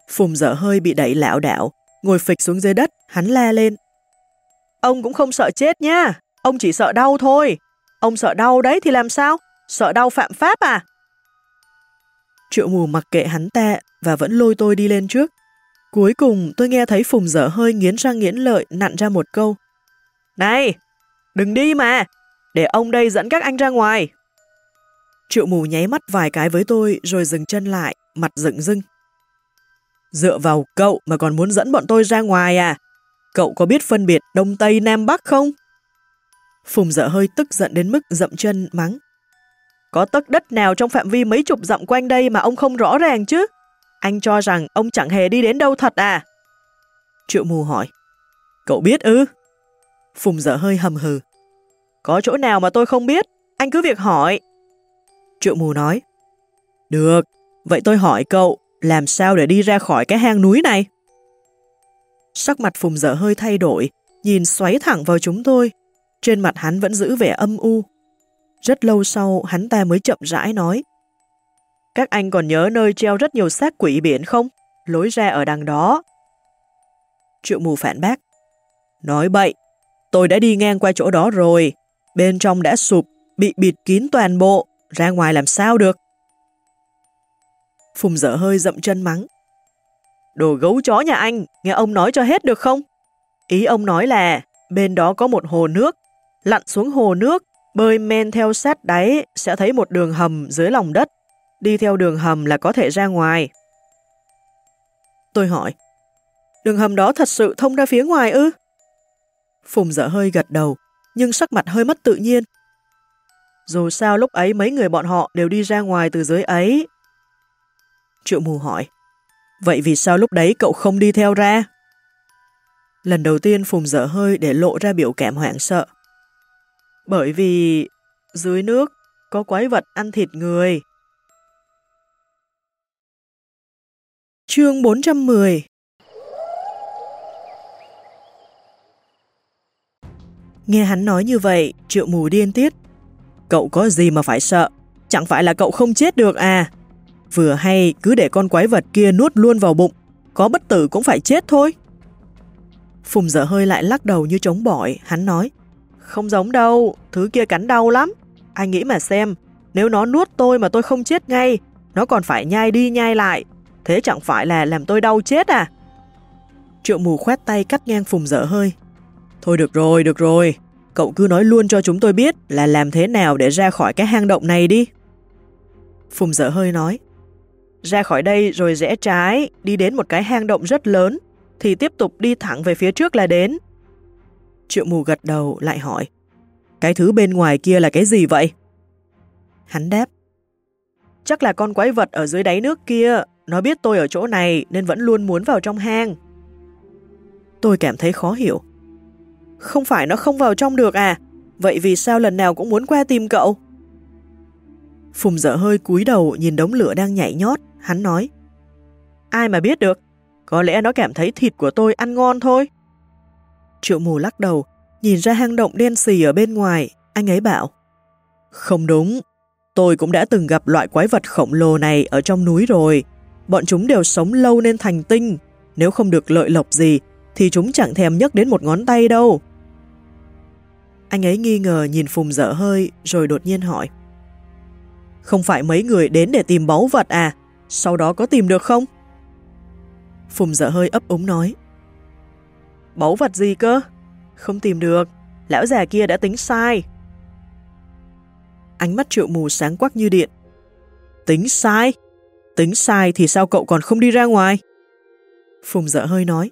Phùng dở hơi bị đẩy lão đảo, ngồi phịch xuống dưới đất, hắn la lên. Ông cũng không sợ chết nha, ông chỉ sợ đau thôi. Ông sợ đau đấy thì làm sao? Sợ đau phạm pháp à? Triệu mù mặc kệ hắn ta và vẫn lôi tôi đi lên trước. Cuối cùng tôi nghe thấy Phùng dở hơi nghiến răng nghiến lợi nặn ra một câu. Này, đừng đi mà, để ông đây dẫn các anh ra ngoài. Triệu mù nháy mắt vài cái với tôi rồi dừng chân lại, mặt dựng dưng. Dựa vào cậu mà còn muốn dẫn bọn tôi ra ngoài à? Cậu có biết phân biệt Đông Tây Nam Bắc không? Phùng dở hơi tức giận đến mức dậm chân mắng. Có tấc đất nào trong phạm vi mấy chục dặm quanh đây mà ông không rõ ràng chứ? Anh cho rằng ông chẳng hề đi đến đâu thật à? Triệu mù hỏi. Cậu biết ư? Phùng dở hơi hầm hừ. Có chỗ nào mà tôi không biết, anh cứ việc hỏi. Triệu mù nói. Được, vậy tôi hỏi cậu, làm sao để đi ra khỏi cái hang núi này? Sắc mặt Phùng dở hơi thay đổi, nhìn xoáy thẳng vào chúng tôi. Trên mặt hắn vẫn giữ vẻ âm u. Rất lâu sau, hắn ta mới chậm rãi nói. Các anh còn nhớ nơi treo rất nhiều xác quỷ biển không? Lối ra ở đằng đó. Triệu mù phản bác. Nói bậy, tôi đã đi ngang qua chỗ đó rồi. Bên trong đã sụp, bị bịt kín toàn bộ, ra ngoài làm sao được. Phùng dở hơi dậm chân mắng. Đồ gấu chó nhà anh, nghe ông nói cho hết được không? Ý ông nói là bên đó có một hồ nước, lặn xuống hồ nước, bơi men theo sát đáy sẽ thấy một đường hầm dưới lòng đất. Đi theo đường hầm là có thể ra ngoài. Tôi hỏi, đường hầm đó thật sự thông ra phía ngoài ư? Phùng dở hơi gật đầu, nhưng sắc mặt hơi mất tự nhiên. Dù sao lúc ấy mấy người bọn họ đều đi ra ngoài từ dưới ấy. Triệu mù hỏi, vậy vì sao lúc đấy cậu không đi theo ra? Lần đầu tiên Phùng dở hơi để lộ ra biểu cảm hoảng sợ. Bởi vì dưới nước có quái vật ăn thịt người. Chương 410 Nghe hắn nói như vậy, triệu mù điên tiết. Cậu có gì mà phải sợ? Chẳng phải là cậu không chết được à? Vừa hay cứ để con quái vật kia nuốt luôn vào bụng, có bất tử cũng phải chết thôi. Phùng dở hơi lại lắc đầu như trống bỏi, hắn nói. Không giống đâu, thứ kia cắn đau lắm. Anh nghĩ mà xem, nếu nó nuốt tôi mà tôi không chết ngay, nó còn phải nhai đi nhai lại. Thế chẳng phải là làm tôi đau chết à? Triệu mù khoét tay cắt ngang phùng dở hơi. Thôi được rồi, được rồi. Cậu cứ nói luôn cho chúng tôi biết là làm thế nào để ra khỏi cái hang động này đi. Phùng dở hơi nói. Ra khỏi đây rồi rẽ trái, đi đến một cái hang động rất lớn, thì tiếp tục đi thẳng về phía trước là đến. Triệu mù gật đầu lại hỏi. Cái thứ bên ngoài kia là cái gì vậy? Hắn đáp. Chắc là con quái vật ở dưới đáy nước kia, nó biết tôi ở chỗ này nên vẫn luôn muốn vào trong hang. Tôi cảm thấy khó hiểu. Không phải nó không vào trong được à? Vậy vì sao lần nào cũng muốn qua tìm cậu? Phùng dở hơi cúi đầu nhìn đống lửa đang nhảy nhót, hắn nói. Ai mà biết được, có lẽ nó cảm thấy thịt của tôi ăn ngon thôi. Triệu mù lắc đầu, nhìn ra hang động đen xì ở bên ngoài, anh ấy bảo. Không đúng, tôi cũng đã từng gặp loại quái vật khổng lồ này ở trong núi rồi. Bọn chúng đều sống lâu nên thành tinh, nếu không được lợi lộc gì thì chúng chẳng thèm nhấc đến một ngón tay đâu. Anh ấy nghi ngờ nhìn Phùng dở hơi rồi đột nhiên hỏi. Không phải mấy người đến để tìm báu vật à? Sau đó có tìm được không? Phùng dở hơi ấp úng nói. Báu vật gì cơ? Không tìm được. Lão già kia đã tính sai. Ánh mắt triệu mù sáng quắc như điện. Tính sai? Tính sai thì sao cậu còn không đi ra ngoài? Phùng dở hơi nói.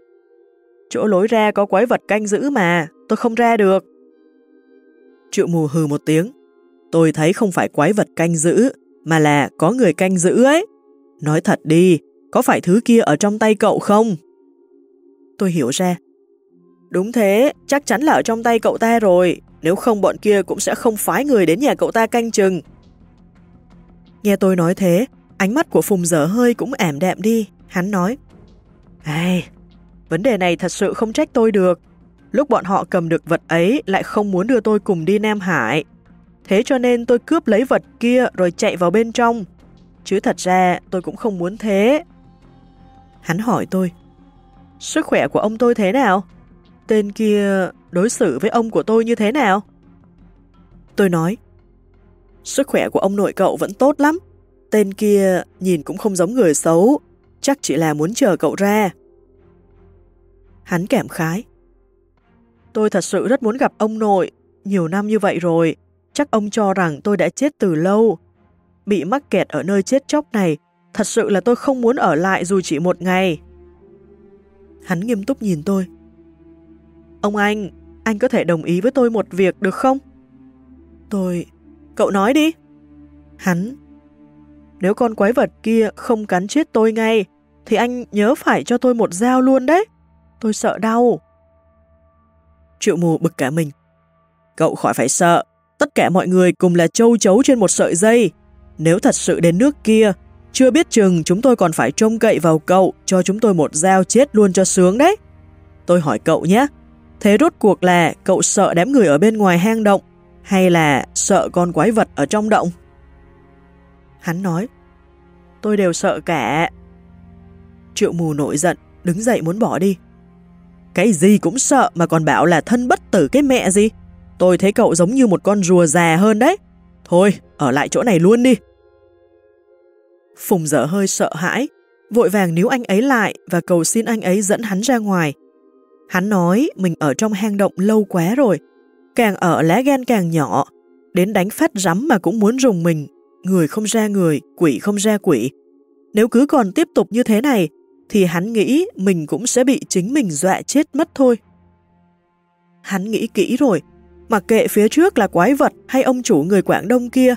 Chỗ lối ra có quái vật canh giữ mà, tôi không ra được. Triệu mù hừ một tiếng. Tôi thấy không phải quái vật canh giữ, mà là có người canh giữ ấy. Nói thật đi, có phải thứ kia ở trong tay cậu không? Tôi hiểu ra. Đúng thế, chắc chắn là ở trong tay cậu ta rồi, nếu không bọn kia cũng sẽ không phái người đến nhà cậu ta canh chừng. Nghe tôi nói thế, ánh mắt của Phùng dở hơi cũng ảm đạm đi, hắn nói. Ê, vấn đề này thật sự không trách tôi được. Lúc bọn họ cầm được vật ấy lại không muốn đưa tôi cùng đi Nam Hải. Thế cho nên tôi cướp lấy vật kia rồi chạy vào bên trong. Chứ thật ra tôi cũng không muốn thế. Hắn hỏi tôi, sức khỏe của ông tôi thế nào? Tên kia đối xử với ông của tôi như thế nào? Tôi nói, sức khỏe của ông nội cậu vẫn tốt lắm. Tên kia nhìn cũng không giống người xấu, chắc chỉ là muốn chờ cậu ra. Hắn cảm khái. Tôi thật sự rất muốn gặp ông nội, nhiều năm như vậy rồi, chắc ông cho rằng tôi đã chết từ lâu. Bị mắc kẹt ở nơi chết chóc này, thật sự là tôi không muốn ở lại dù chỉ một ngày. Hắn nghiêm túc nhìn tôi. Ông anh, anh có thể đồng ý với tôi một việc được không? Tôi... Cậu nói đi. Hắn... Nếu con quái vật kia không cắn chết tôi ngay, thì anh nhớ phải cho tôi một dao luôn đấy. Tôi sợ đau. Triệu mù bực cả mình. Cậu khỏi phải sợ, tất cả mọi người cùng là châu chấu trên một sợi dây. Nếu thật sự đến nước kia, chưa biết chừng chúng tôi còn phải trông cậy vào cậu cho chúng tôi một dao chết luôn cho sướng đấy. Tôi hỏi cậu nhé, thế rốt cuộc là cậu sợ đám người ở bên ngoài hang động hay là sợ con quái vật ở trong động? Hắn nói, tôi đều sợ cả. Triệu mù nổi giận, đứng dậy muốn bỏ đi. Cái gì cũng sợ mà còn bảo là thân bất tử cái mẹ gì. Tôi thấy cậu giống như một con rùa già hơn đấy. Thôi, ở lại chỗ này luôn đi. Phùng dở hơi sợ hãi, vội vàng níu anh ấy lại và cầu xin anh ấy dẫn hắn ra ngoài. Hắn nói mình ở trong hang động lâu quá rồi, càng ở lá gan càng nhỏ, đến đánh phát rắm mà cũng muốn rùng mình, người không ra người, quỷ không ra quỷ. Nếu cứ còn tiếp tục như thế này, thì hắn nghĩ mình cũng sẽ bị chính mình dọa chết mất thôi. Hắn nghĩ kỹ rồi, mặc kệ phía trước là quái vật hay ông chủ người Quảng Đông kia,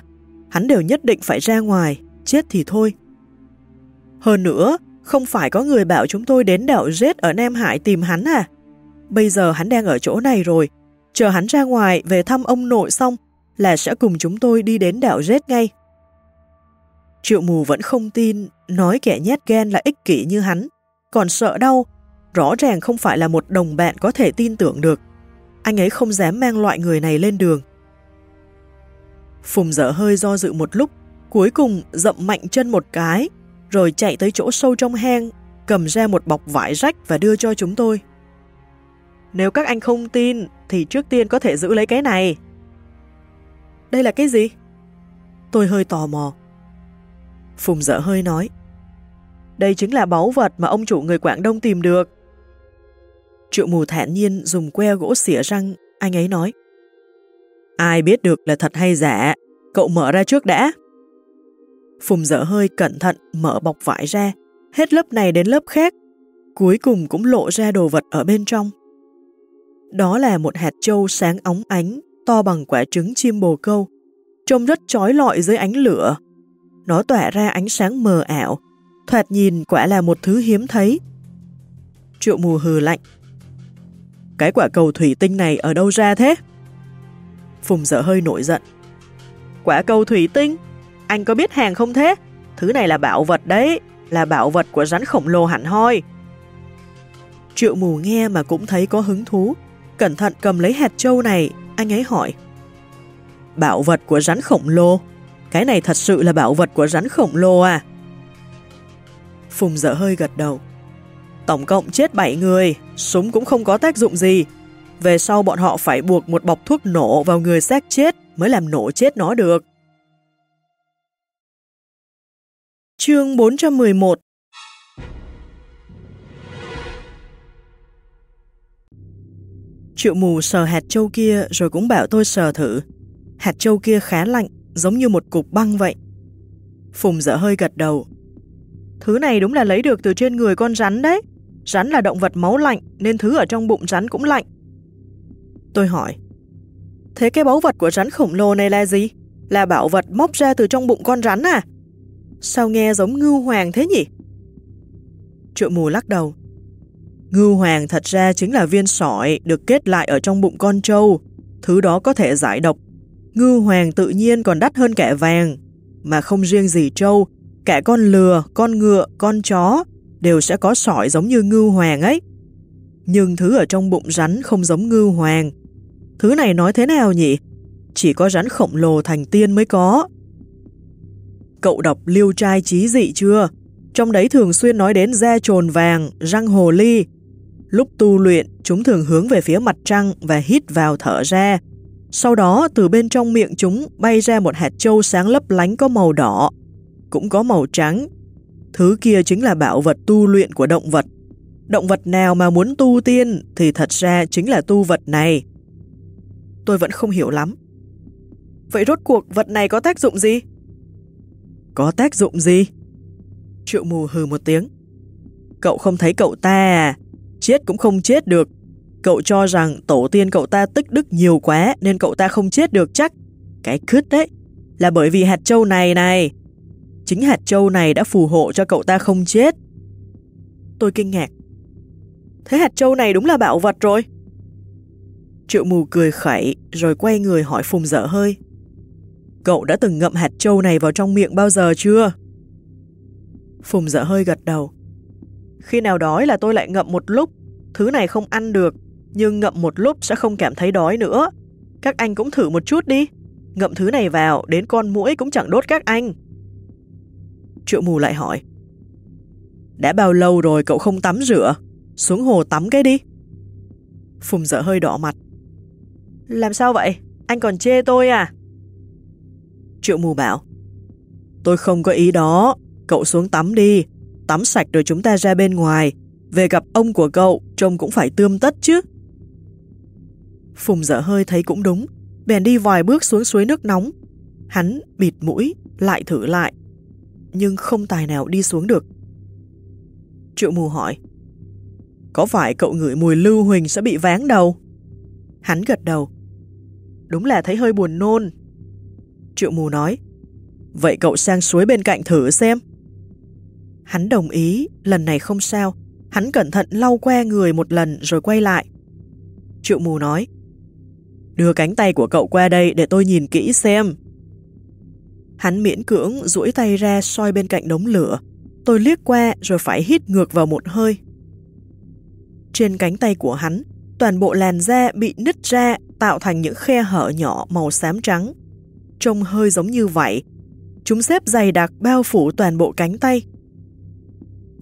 hắn đều nhất định phải ra ngoài, chết thì thôi. Hơn nữa, không phải có người bảo chúng tôi đến đảo Jet ở Nam Hải tìm hắn à? Bây giờ hắn đang ở chỗ này rồi, chờ hắn ra ngoài về thăm ông nội xong là sẽ cùng chúng tôi đi đến đảo Jet ngay. Triệu mù vẫn không tin, nói kẻ nhát gan là ích kỷ như hắn, còn sợ đau, rõ ràng không phải là một đồng bạn có thể tin tưởng được. Anh ấy không dám mang loại người này lên đường. Phùng dở hơi do dự một lúc, cuối cùng dậm mạnh chân một cái, rồi chạy tới chỗ sâu trong hang, cầm ra một bọc vải rách và đưa cho chúng tôi. Nếu các anh không tin, thì trước tiên có thể giữ lấy cái này. Đây là cái gì? Tôi hơi tò mò. Phùng dở hơi nói. Đây chính là báu vật mà ông chủ người Quảng Đông tìm được. Triệu mù thản nhiên dùng que gỗ xỉa răng, anh ấy nói. Ai biết được là thật hay giả, cậu mở ra trước đã. Phùng dở hơi cẩn thận mở bọc vải ra, hết lớp này đến lớp khác, cuối cùng cũng lộ ra đồ vật ở bên trong. Đó là một hạt trâu sáng óng ánh, to bằng quả trứng chim bồ câu, trông rất trói lọi dưới ánh lửa. Nó tỏa ra ánh sáng mờ ảo, thoạt nhìn quả là một thứ hiếm thấy. Triệu mù hừ lạnh. Cái quả cầu thủy tinh này ở đâu ra thế? Phùng dở hơi nổi giận. Quả cầu thủy tinh? Anh có biết hàng không thế? Thứ này là bảo vật đấy, là bảo vật của rắn khổng lồ hẳn hoi. Triệu mù nghe mà cũng thấy có hứng thú, cẩn thận cầm lấy hạt châu này, anh ấy hỏi. Bảo vật của rắn khổng lồ? Cái này thật sự là bảo vật của rắn khổng lồ à? Phùng dở hơi gật đầu. Tổng cộng chết 7 người, súng cũng không có tác dụng gì. Về sau bọn họ phải buộc một bọc thuốc nổ vào người xác chết mới làm nổ chết nó được. Chương 411 Triệu mù sờ hạt châu kia rồi cũng bảo tôi sờ thử. Hạt châu kia khá lạnh, giống như một cục băng vậy. Phùng dở hơi gật đầu. Thứ này đúng là lấy được từ trên người con rắn đấy. Rắn là động vật máu lạnh nên thứ ở trong bụng rắn cũng lạnh. Tôi hỏi. Thế cái báu vật của rắn khổng lồ này là gì? Là bảo vật móc ra từ trong bụng con rắn à? Sao nghe giống ngưu hoàng thế nhỉ? Triệu mù lắc đầu. Ngưu hoàng thật ra chính là viên sỏi được kết lại ở trong bụng con trâu. Thứ đó có thể giải độc. Ngưu hoàng tự nhiên còn đắt hơn kẻ vàng. Mà không riêng gì trâu, cả con lừa, con ngựa, con chó đều sẽ có sỏi giống như ngưu hoàng ấy. Nhưng thứ ở trong bụng rắn không giống ngưu hoàng. Thứ này nói thế nào nhỉ? Chỉ có rắn khổng lồ thành tiên mới có. Cậu đọc liêu trai trí dị chưa? Trong đấy thường xuyên nói đến da trồn vàng, răng hồ ly. Lúc tu luyện, chúng thường hướng về phía mặt trăng và hít vào thở ra. Sau đó, từ bên trong miệng chúng bay ra một hạt châu sáng lấp lánh có màu đỏ, cũng có màu trắng. Thứ kia chính là bảo vật tu luyện của động vật. Động vật nào mà muốn tu tiên thì thật ra chính là tu vật này. Tôi vẫn không hiểu lắm. Vậy rốt cuộc vật này có tác dụng gì? Có tác dụng gì? Triệu mù hừ một tiếng. Cậu không thấy cậu ta à? Chết cũng không chết được. Cậu cho rằng tổ tiên cậu ta tích đức nhiều quá nên cậu ta không chết được chắc. Cái cứt đấy, là bởi vì hạt châu này này. Chính hạt châu này đã phù hộ cho cậu ta không chết. Tôi kinh ngạc. Thế hạt châu này đúng là bảo vật rồi. Triệu mù cười khẩy rồi quay người hỏi Phùng dở hơi. Cậu đã từng ngậm hạt trâu này vào trong miệng bao giờ chưa? Phùng dở hơi gật đầu. Khi nào đói là tôi lại ngậm một lúc, thứ này không ăn được, nhưng ngậm một lúc sẽ không cảm thấy đói nữa. Các anh cũng thử một chút đi, ngậm thứ này vào, đến con mũi cũng chẳng đốt các anh. Triệu mù lại hỏi. Đã bao lâu rồi cậu không tắm rửa? Xuống hồ tắm cái đi. Phùng dở hơi đỏ mặt. Làm sao vậy? Anh còn chê tôi à? Triệu mù bảo. Tôi không có ý đó, cậu xuống tắm đi, tắm sạch rồi chúng ta ra bên ngoài, về gặp ông của cậu, trông cũng phải tươm tất chứ. Phùng dở hơi thấy cũng đúng, bèn đi vài bước xuống suối nước nóng. Hắn bịt mũi, lại thử lại, nhưng không tài nào đi xuống được. Triệu mù hỏi, có phải cậu ngửi mùi lưu huỳnh sẽ bị váng đầu? Hắn gật đầu. Đúng là thấy hơi buồn nôn. Triệu mù nói, vậy cậu sang suối bên cạnh thử xem. Hắn đồng ý, lần này không sao. Hắn cẩn thận lau que người một lần rồi quay lại. Triệu mù nói, đưa cánh tay của cậu qua đây để tôi nhìn kỹ xem. Hắn miễn cưỡng duỗi tay ra soi bên cạnh đống lửa. Tôi liếc qua rồi phải hít ngược vào một hơi. Trên cánh tay của hắn, toàn bộ làn da bị nứt ra tạo thành những khe hở nhỏ màu xám trắng. Trông hơi giống như vậy. Chúng xếp dày đặc bao phủ toàn bộ cánh tay.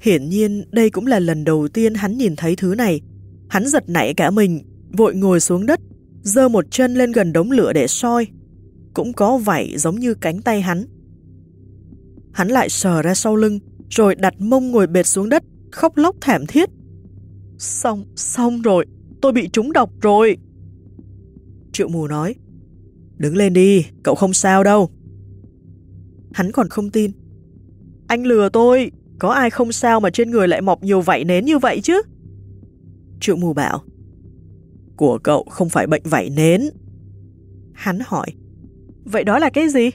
Hiển nhiên đây cũng là lần đầu tiên hắn nhìn thấy thứ này. Hắn giật nảy cả mình, vội ngồi xuống đất, dơ một chân lên gần đống lửa để soi. Cũng có vảy giống như cánh tay hắn. Hắn lại sờ ra sau lưng, rồi đặt mông ngồi bệt xuống đất, khóc lóc thảm thiết. Xong, xong rồi, tôi bị trúng độc rồi. Triệu mù nói, đứng lên đi, cậu không sao đâu. Hắn còn không tin. Anh lừa tôi, có ai không sao mà trên người lại mọc nhiều vảy nến như vậy chứ? Triệu mù bảo, của cậu không phải bệnh vảy nến. Hắn hỏi, vậy đó là cái gì?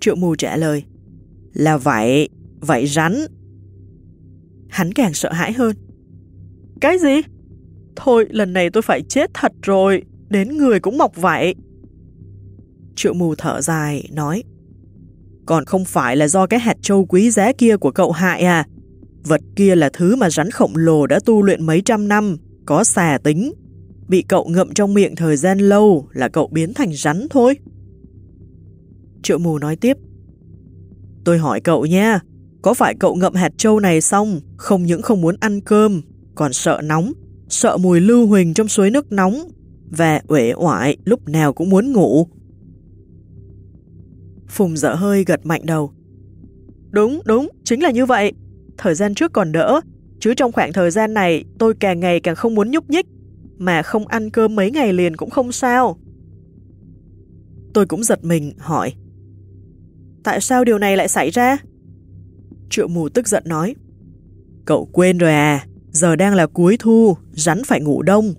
Triệu mù trả lời, là vảy, vảy rắn. Hắn càng sợ hãi hơn. Cái gì? Thôi, lần này tôi phải chết thật rồi, đến người cũng mọc vảy. Triệu mù thở dài, nói Còn không phải là do cái hạt châu quý giá kia của cậu hại à? Vật kia là thứ mà rắn khổng lồ đã tu luyện mấy trăm năm, có xà tính. Bị cậu ngậm trong miệng thời gian lâu là cậu biến thành rắn thôi. Triệu mù nói tiếp Tôi hỏi cậu nha, có phải cậu ngậm hạt châu này xong, không những không muốn ăn cơm, còn sợ nóng, sợ mùi lưu huỳnh trong suối nước nóng và uể oải lúc nào cũng muốn ngủ. Phùng dở hơi gật mạnh đầu. Đúng, đúng, chính là như vậy. Thời gian trước còn đỡ, chứ trong khoảng thời gian này tôi càng ngày càng không muốn nhúc nhích, mà không ăn cơm mấy ngày liền cũng không sao. Tôi cũng giật mình, hỏi. Tại sao điều này lại xảy ra? Triệu mù tức giận nói. Cậu quên rồi à, giờ đang là cuối thu, rắn phải ngủ đông.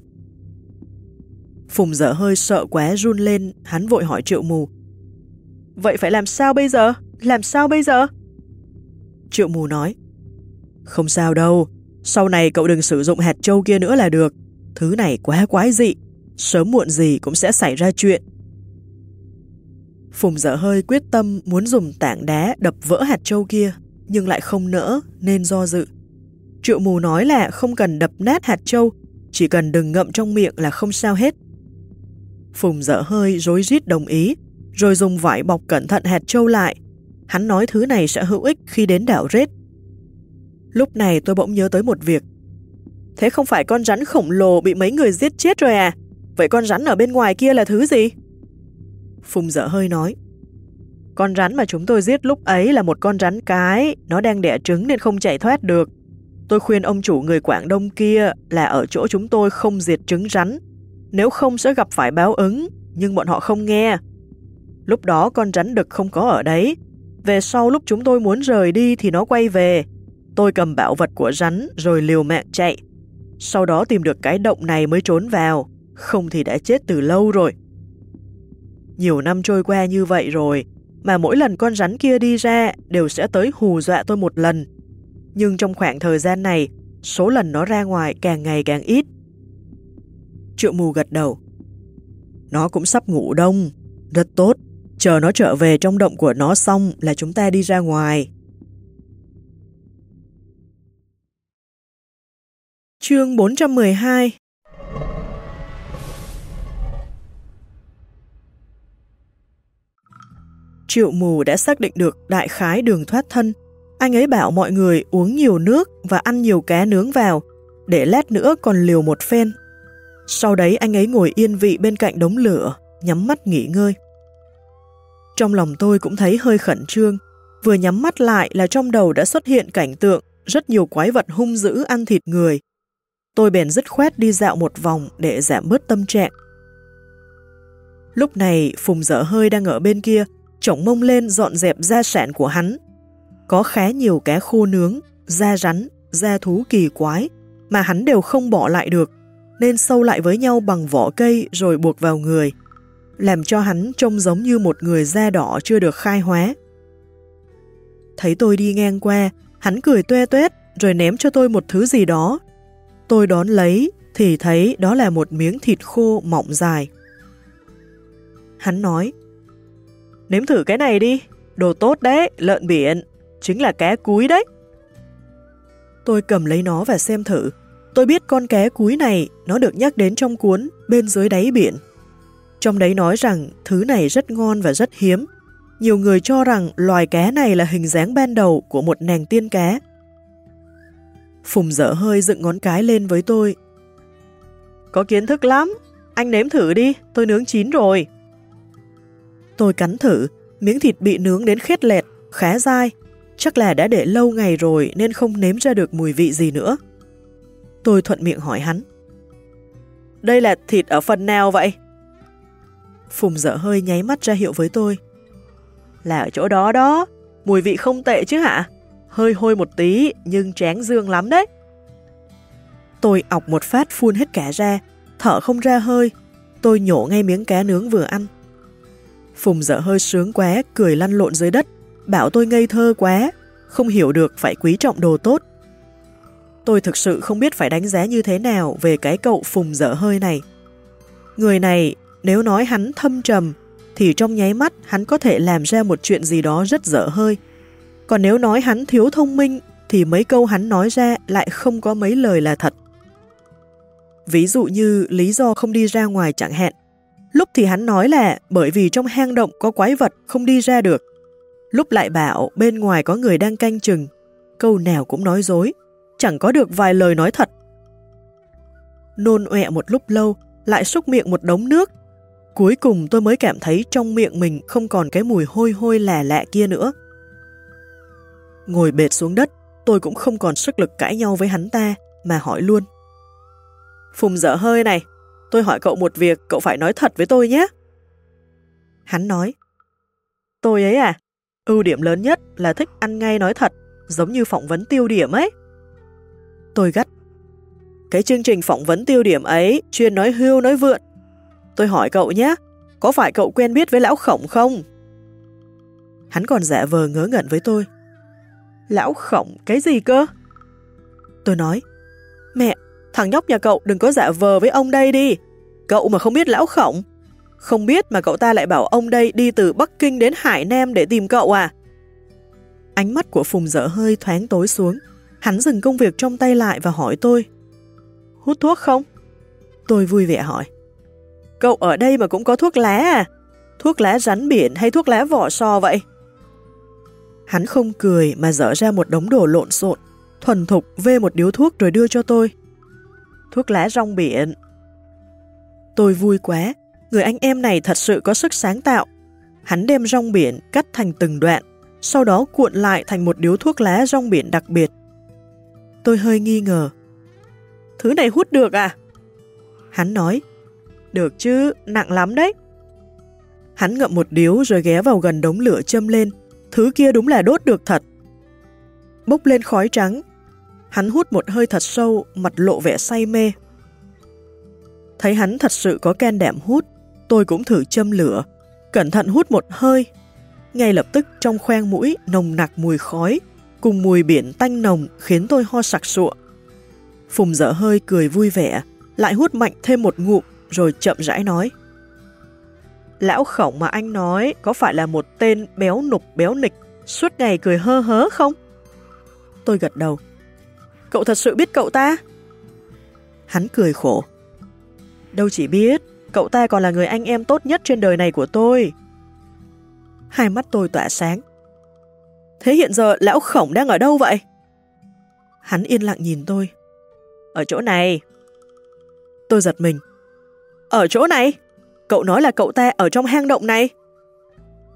Phùng dở hơi sợ quá run lên, hắn vội hỏi triệu mù. Vậy phải làm sao bây giờ? Làm sao bây giờ? Triệu mù nói. Không sao đâu, sau này cậu đừng sử dụng hạt châu kia nữa là được. Thứ này quá quái dị, sớm muộn gì cũng sẽ xảy ra chuyện. Phùng dở hơi quyết tâm muốn dùng tảng đá đập vỡ hạt châu kia, nhưng lại không nỡ nên do dự. Triệu mù nói là không cần đập nát hạt châu, chỉ cần đừng ngậm trong miệng là không sao hết. Phùng dở hơi rối rít đồng ý, rồi dùng vải bọc cẩn thận hạt châu lại. Hắn nói thứ này sẽ hữu ích khi đến đảo rết. Lúc này tôi bỗng nhớ tới một việc. Thế không phải con rắn khổng lồ bị mấy người giết chết rồi à? Vậy con rắn ở bên ngoài kia là thứ gì? Phùng dở hơi nói. Con rắn mà chúng tôi giết lúc ấy là một con rắn cái, nó đang đẻ trứng nên không chạy thoát được. Tôi khuyên ông chủ người Quảng Đông kia là ở chỗ chúng tôi không diệt trứng rắn, nếu không sẽ gặp phải báo ứng, nhưng bọn họ không nghe. Lúc đó con rắn đực không có ở đấy, về sau lúc chúng tôi muốn rời đi thì nó quay về. Tôi cầm bảo vật của rắn rồi liều mạng chạy. Sau đó tìm được cái động này mới trốn vào, không thì đã chết từ lâu rồi. Nhiều năm trôi qua như vậy rồi, mà mỗi lần con rắn kia đi ra đều sẽ tới hù dọa tôi một lần. Nhưng trong khoảng thời gian này, số lần nó ra ngoài càng ngày càng ít. Triệu mù gật đầu. Nó cũng sắp ngủ đông. Rất tốt, chờ nó trở về trong động của nó xong là chúng ta đi ra ngoài. Chương 412 Triệu mù đã xác định được đại khái đường thoát thân. Anh ấy bảo mọi người uống nhiều nước và ăn nhiều cá nướng vào, để lát nữa còn liều một phen. Sau đấy anh ấy ngồi yên vị bên cạnh đống lửa, nhắm mắt nghỉ ngơi. Trong lòng tôi cũng thấy hơi khẩn trương, vừa nhắm mắt lại là trong đầu đã xuất hiện cảnh tượng rất nhiều quái vật hung dữ ăn thịt người. Tôi bèn dứt khoét đi dạo một vòng để giảm bớt tâm trạng. Lúc này Phùng dở hơi đang ở bên kia, chổng mông lên dọn dẹp gia sản của hắn. Có khá nhiều cá khô nướng, da rắn, da thú kỳ quái, mà hắn đều không bỏ lại được, nên sâu lại với nhau bằng vỏ cây rồi buộc vào người, làm cho hắn trông giống như một người da đỏ chưa được khai hóa. Thấy tôi đi ngang qua, hắn cười tuê tuét rồi ném cho tôi một thứ gì đó. Tôi đón lấy thì thấy đó là một miếng thịt khô mọng dài. Hắn nói, Nếm thử cái này đi, đồ tốt đấy, lợn biển, chính là cá cúi đấy. Tôi cầm lấy nó và xem thử. Tôi biết con cá cúi này nó được nhắc đến trong cuốn bên dưới đáy biển. Trong đấy nói rằng thứ này rất ngon và rất hiếm. Nhiều người cho rằng loài cá này là hình dáng ban đầu của một nàng tiên cá. Phùng dở hơi dựng ngón cái lên với tôi. Có kiến thức lắm, anh nếm thử đi, tôi nướng chín rồi. Tôi cắn thử, miếng thịt bị nướng đến khét lẹt, khá dai. Chắc là đã để lâu ngày rồi nên không nếm ra được mùi vị gì nữa. Tôi thuận miệng hỏi hắn. Đây là thịt ở phần nào vậy? Phùng dở hơi nháy mắt ra hiệu với tôi. Là ở chỗ đó đó, mùi vị không tệ chứ hả? Hơi hôi một tí nhưng tráng dương lắm đấy. Tôi ọc một phát phun hết cả ra, thở không ra hơi. Tôi nhổ ngay miếng cá nướng vừa ăn. Phùng dở hơi sướng quá, cười lăn lộn dưới đất, bảo tôi ngây thơ quá, không hiểu được phải quý trọng đồ tốt. Tôi thực sự không biết phải đánh giá như thế nào về cái cậu Phùng dở hơi này. Người này, nếu nói hắn thâm trầm, thì trong nháy mắt hắn có thể làm ra một chuyện gì đó rất dở hơi. Còn nếu nói hắn thiếu thông minh, thì mấy câu hắn nói ra lại không có mấy lời là thật. Ví dụ như lý do không đi ra ngoài chẳng hạn, Lúc thì hắn nói là bởi vì trong hang động có quái vật không đi ra được. Lúc lại bảo bên ngoài có người đang canh chừng. Câu nào cũng nói dối, chẳng có được vài lời nói thật. Nôn ọe một lúc lâu, lại xúc miệng một đống nước. Cuối cùng tôi mới cảm thấy trong miệng mình không còn cái mùi hôi hôi lẻ lạ kia nữa. Ngồi bệt xuống đất, tôi cũng không còn sức lực cãi nhau với hắn ta, mà hỏi luôn. Phùng dở hơi này, Tôi hỏi cậu một việc, cậu phải nói thật với tôi nhé. Hắn nói, tôi ấy à, ưu điểm lớn nhất là thích ăn ngay nói thật, giống như phỏng vấn tiêu điểm ấy. Tôi gắt, cái chương trình phỏng vấn tiêu điểm ấy chuyên nói hưu nói vượn. Tôi hỏi cậu nhé, có phải cậu quen biết với lão khổng không? Hắn còn giả vờ ngớ ngẩn với tôi. Lão khổng cái gì cơ? Tôi nói, mẹ, Thằng nhóc nhà cậu đừng có giả vờ với ông đây đi. Cậu mà không biết lão khổng. Không biết mà cậu ta lại bảo ông đây đi từ Bắc Kinh đến Hải Nam để tìm cậu à? Ánh mắt của Phùng dở hơi thoáng tối xuống. Hắn dừng công việc trong tay lại và hỏi tôi. Hút thuốc không? Tôi vui vẻ hỏi. Cậu ở đây mà cũng có thuốc lá à? Thuốc lá rắn biển hay thuốc lá vỏ so vậy? Hắn không cười mà dở ra một đống đồ lộn xộn, thuần thục vê một điếu thuốc rồi đưa cho tôi thuốc lá rong biển. Tôi vui quá, người anh em này thật sự có sức sáng tạo. Hắn đem rong biển cắt thành từng đoạn, sau đó cuộn lại thành một điếu thuốc lá rong biển đặc biệt. Tôi hơi nghi ngờ. Thứ này hút được à? Hắn nói, được chứ, nặng lắm đấy. Hắn ngậm một điếu rồi ghé vào gần đống lửa châm lên, thứ kia đúng là đốt được thật. Bốc lên khói trắng, Hắn hút một hơi thật sâu, mặt lộ vẻ say mê. Thấy hắn thật sự có can đảm hút, tôi cũng thử châm lửa, cẩn thận hút một hơi. Ngay lập tức trong khoang mũi nồng nặc mùi khói, cùng mùi biển tanh nồng khiến tôi ho sặc sụa. Phùng dở hơi cười vui vẻ, lại hút mạnh thêm một ngụm rồi chậm rãi nói. lão khổng mà anh nói có phải là một tên béo nục béo nịch, suốt ngày cười hơ hớ không? Tôi gật đầu. Cậu thật sự biết cậu ta? Hắn cười khổ. Đâu chỉ biết, cậu ta còn là người anh em tốt nhất trên đời này của tôi. Hai mắt tôi tỏa sáng. Thế hiện giờ lão khổng đang ở đâu vậy? Hắn yên lặng nhìn tôi. Ở chỗ này. Tôi giật mình. Ở chỗ này? Cậu nói là cậu ta ở trong hang động này.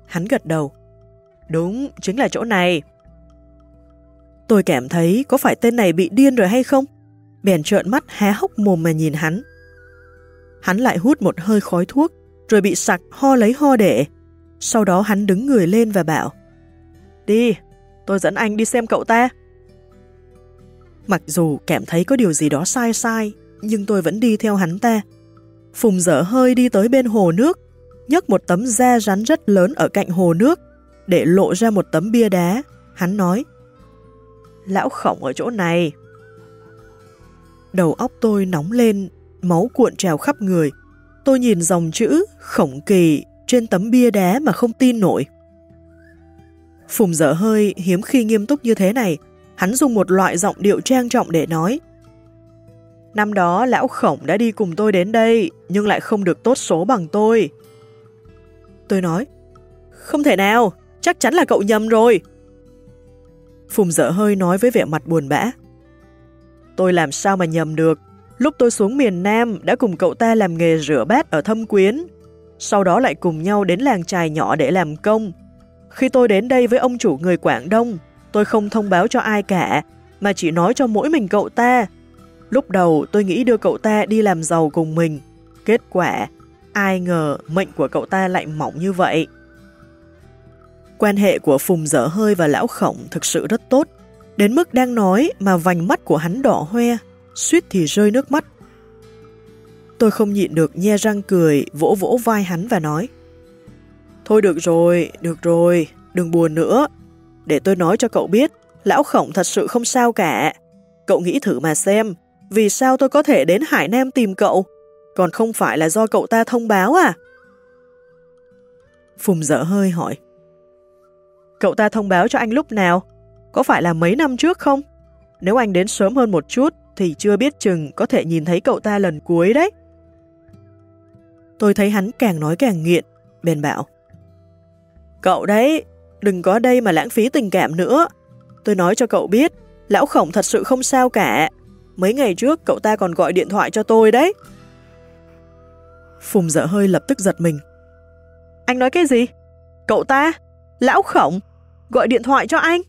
Hắn gật đầu. Đúng, chính là chỗ này. Tôi cảm thấy có phải tên này bị điên rồi hay không? Bèn trợn mắt há hốc mồm mà nhìn hắn. Hắn lại hút một hơi khói thuốc, rồi bị sặc ho lấy ho để. Sau đó hắn đứng người lên và bảo Đi, tôi dẫn anh đi xem cậu ta. Mặc dù cảm thấy có điều gì đó sai sai, nhưng tôi vẫn đi theo hắn ta. Phùng dở hơi đi tới bên hồ nước, nhấc một tấm da rắn rất lớn ở cạnh hồ nước, để lộ ra một tấm bia đá. Hắn nói, Lão khổng ở chỗ này. Đầu óc tôi nóng lên, máu cuộn trào khắp người. Tôi nhìn dòng chữ khổng kỳ trên tấm bia đá mà không tin nổi. Phùng dở hơi hiếm khi nghiêm túc như thế này, hắn dùng một loại giọng điệu trang trọng để nói. Năm đó lão khổng đã đi cùng tôi đến đây, nhưng lại không được tốt số bằng tôi. Tôi nói, không thể nào, chắc chắn là cậu nhầm rồi. Phùng dở hơi nói với vẻ mặt buồn bã. Tôi làm sao mà nhầm được, lúc tôi xuống miền Nam đã cùng cậu ta làm nghề rửa bát ở thâm quyến, sau đó lại cùng nhau đến làng trài nhỏ để làm công. Khi tôi đến đây với ông chủ người Quảng Đông, tôi không thông báo cho ai cả, mà chỉ nói cho mỗi mình cậu ta. Lúc đầu tôi nghĩ đưa cậu ta đi làm giàu cùng mình. Kết quả, ai ngờ mệnh của cậu ta lại mỏng như vậy. Quan hệ của Phùng dở hơi và lão khổng thực sự rất tốt, đến mức đang nói mà vành mắt của hắn đỏ hoe, suýt thì rơi nước mắt. Tôi không nhịn được nhe răng cười, vỗ vỗ vai hắn và nói Thôi được rồi, được rồi, đừng buồn nữa. Để tôi nói cho cậu biết, lão khổng thật sự không sao cả. Cậu nghĩ thử mà xem, vì sao tôi có thể đến Hải Nam tìm cậu, còn không phải là do cậu ta thông báo à? Phùng dở hơi hỏi. Cậu ta thông báo cho anh lúc nào? Có phải là mấy năm trước không? Nếu anh đến sớm hơn một chút thì chưa biết chừng có thể nhìn thấy cậu ta lần cuối đấy. Tôi thấy hắn càng nói càng nghiện, bèn bảo. Cậu đấy, đừng có đây mà lãng phí tình cảm nữa. Tôi nói cho cậu biết, lão khổng thật sự không sao cả. Mấy ngày trước, cậu ta còn gọi điện thoại cho tôi đấy. Phùng dở hơi lập tức giật mình. Anh nói cái gì? Cậu ta? Lão khổng? Gọi điện thoại cho anh?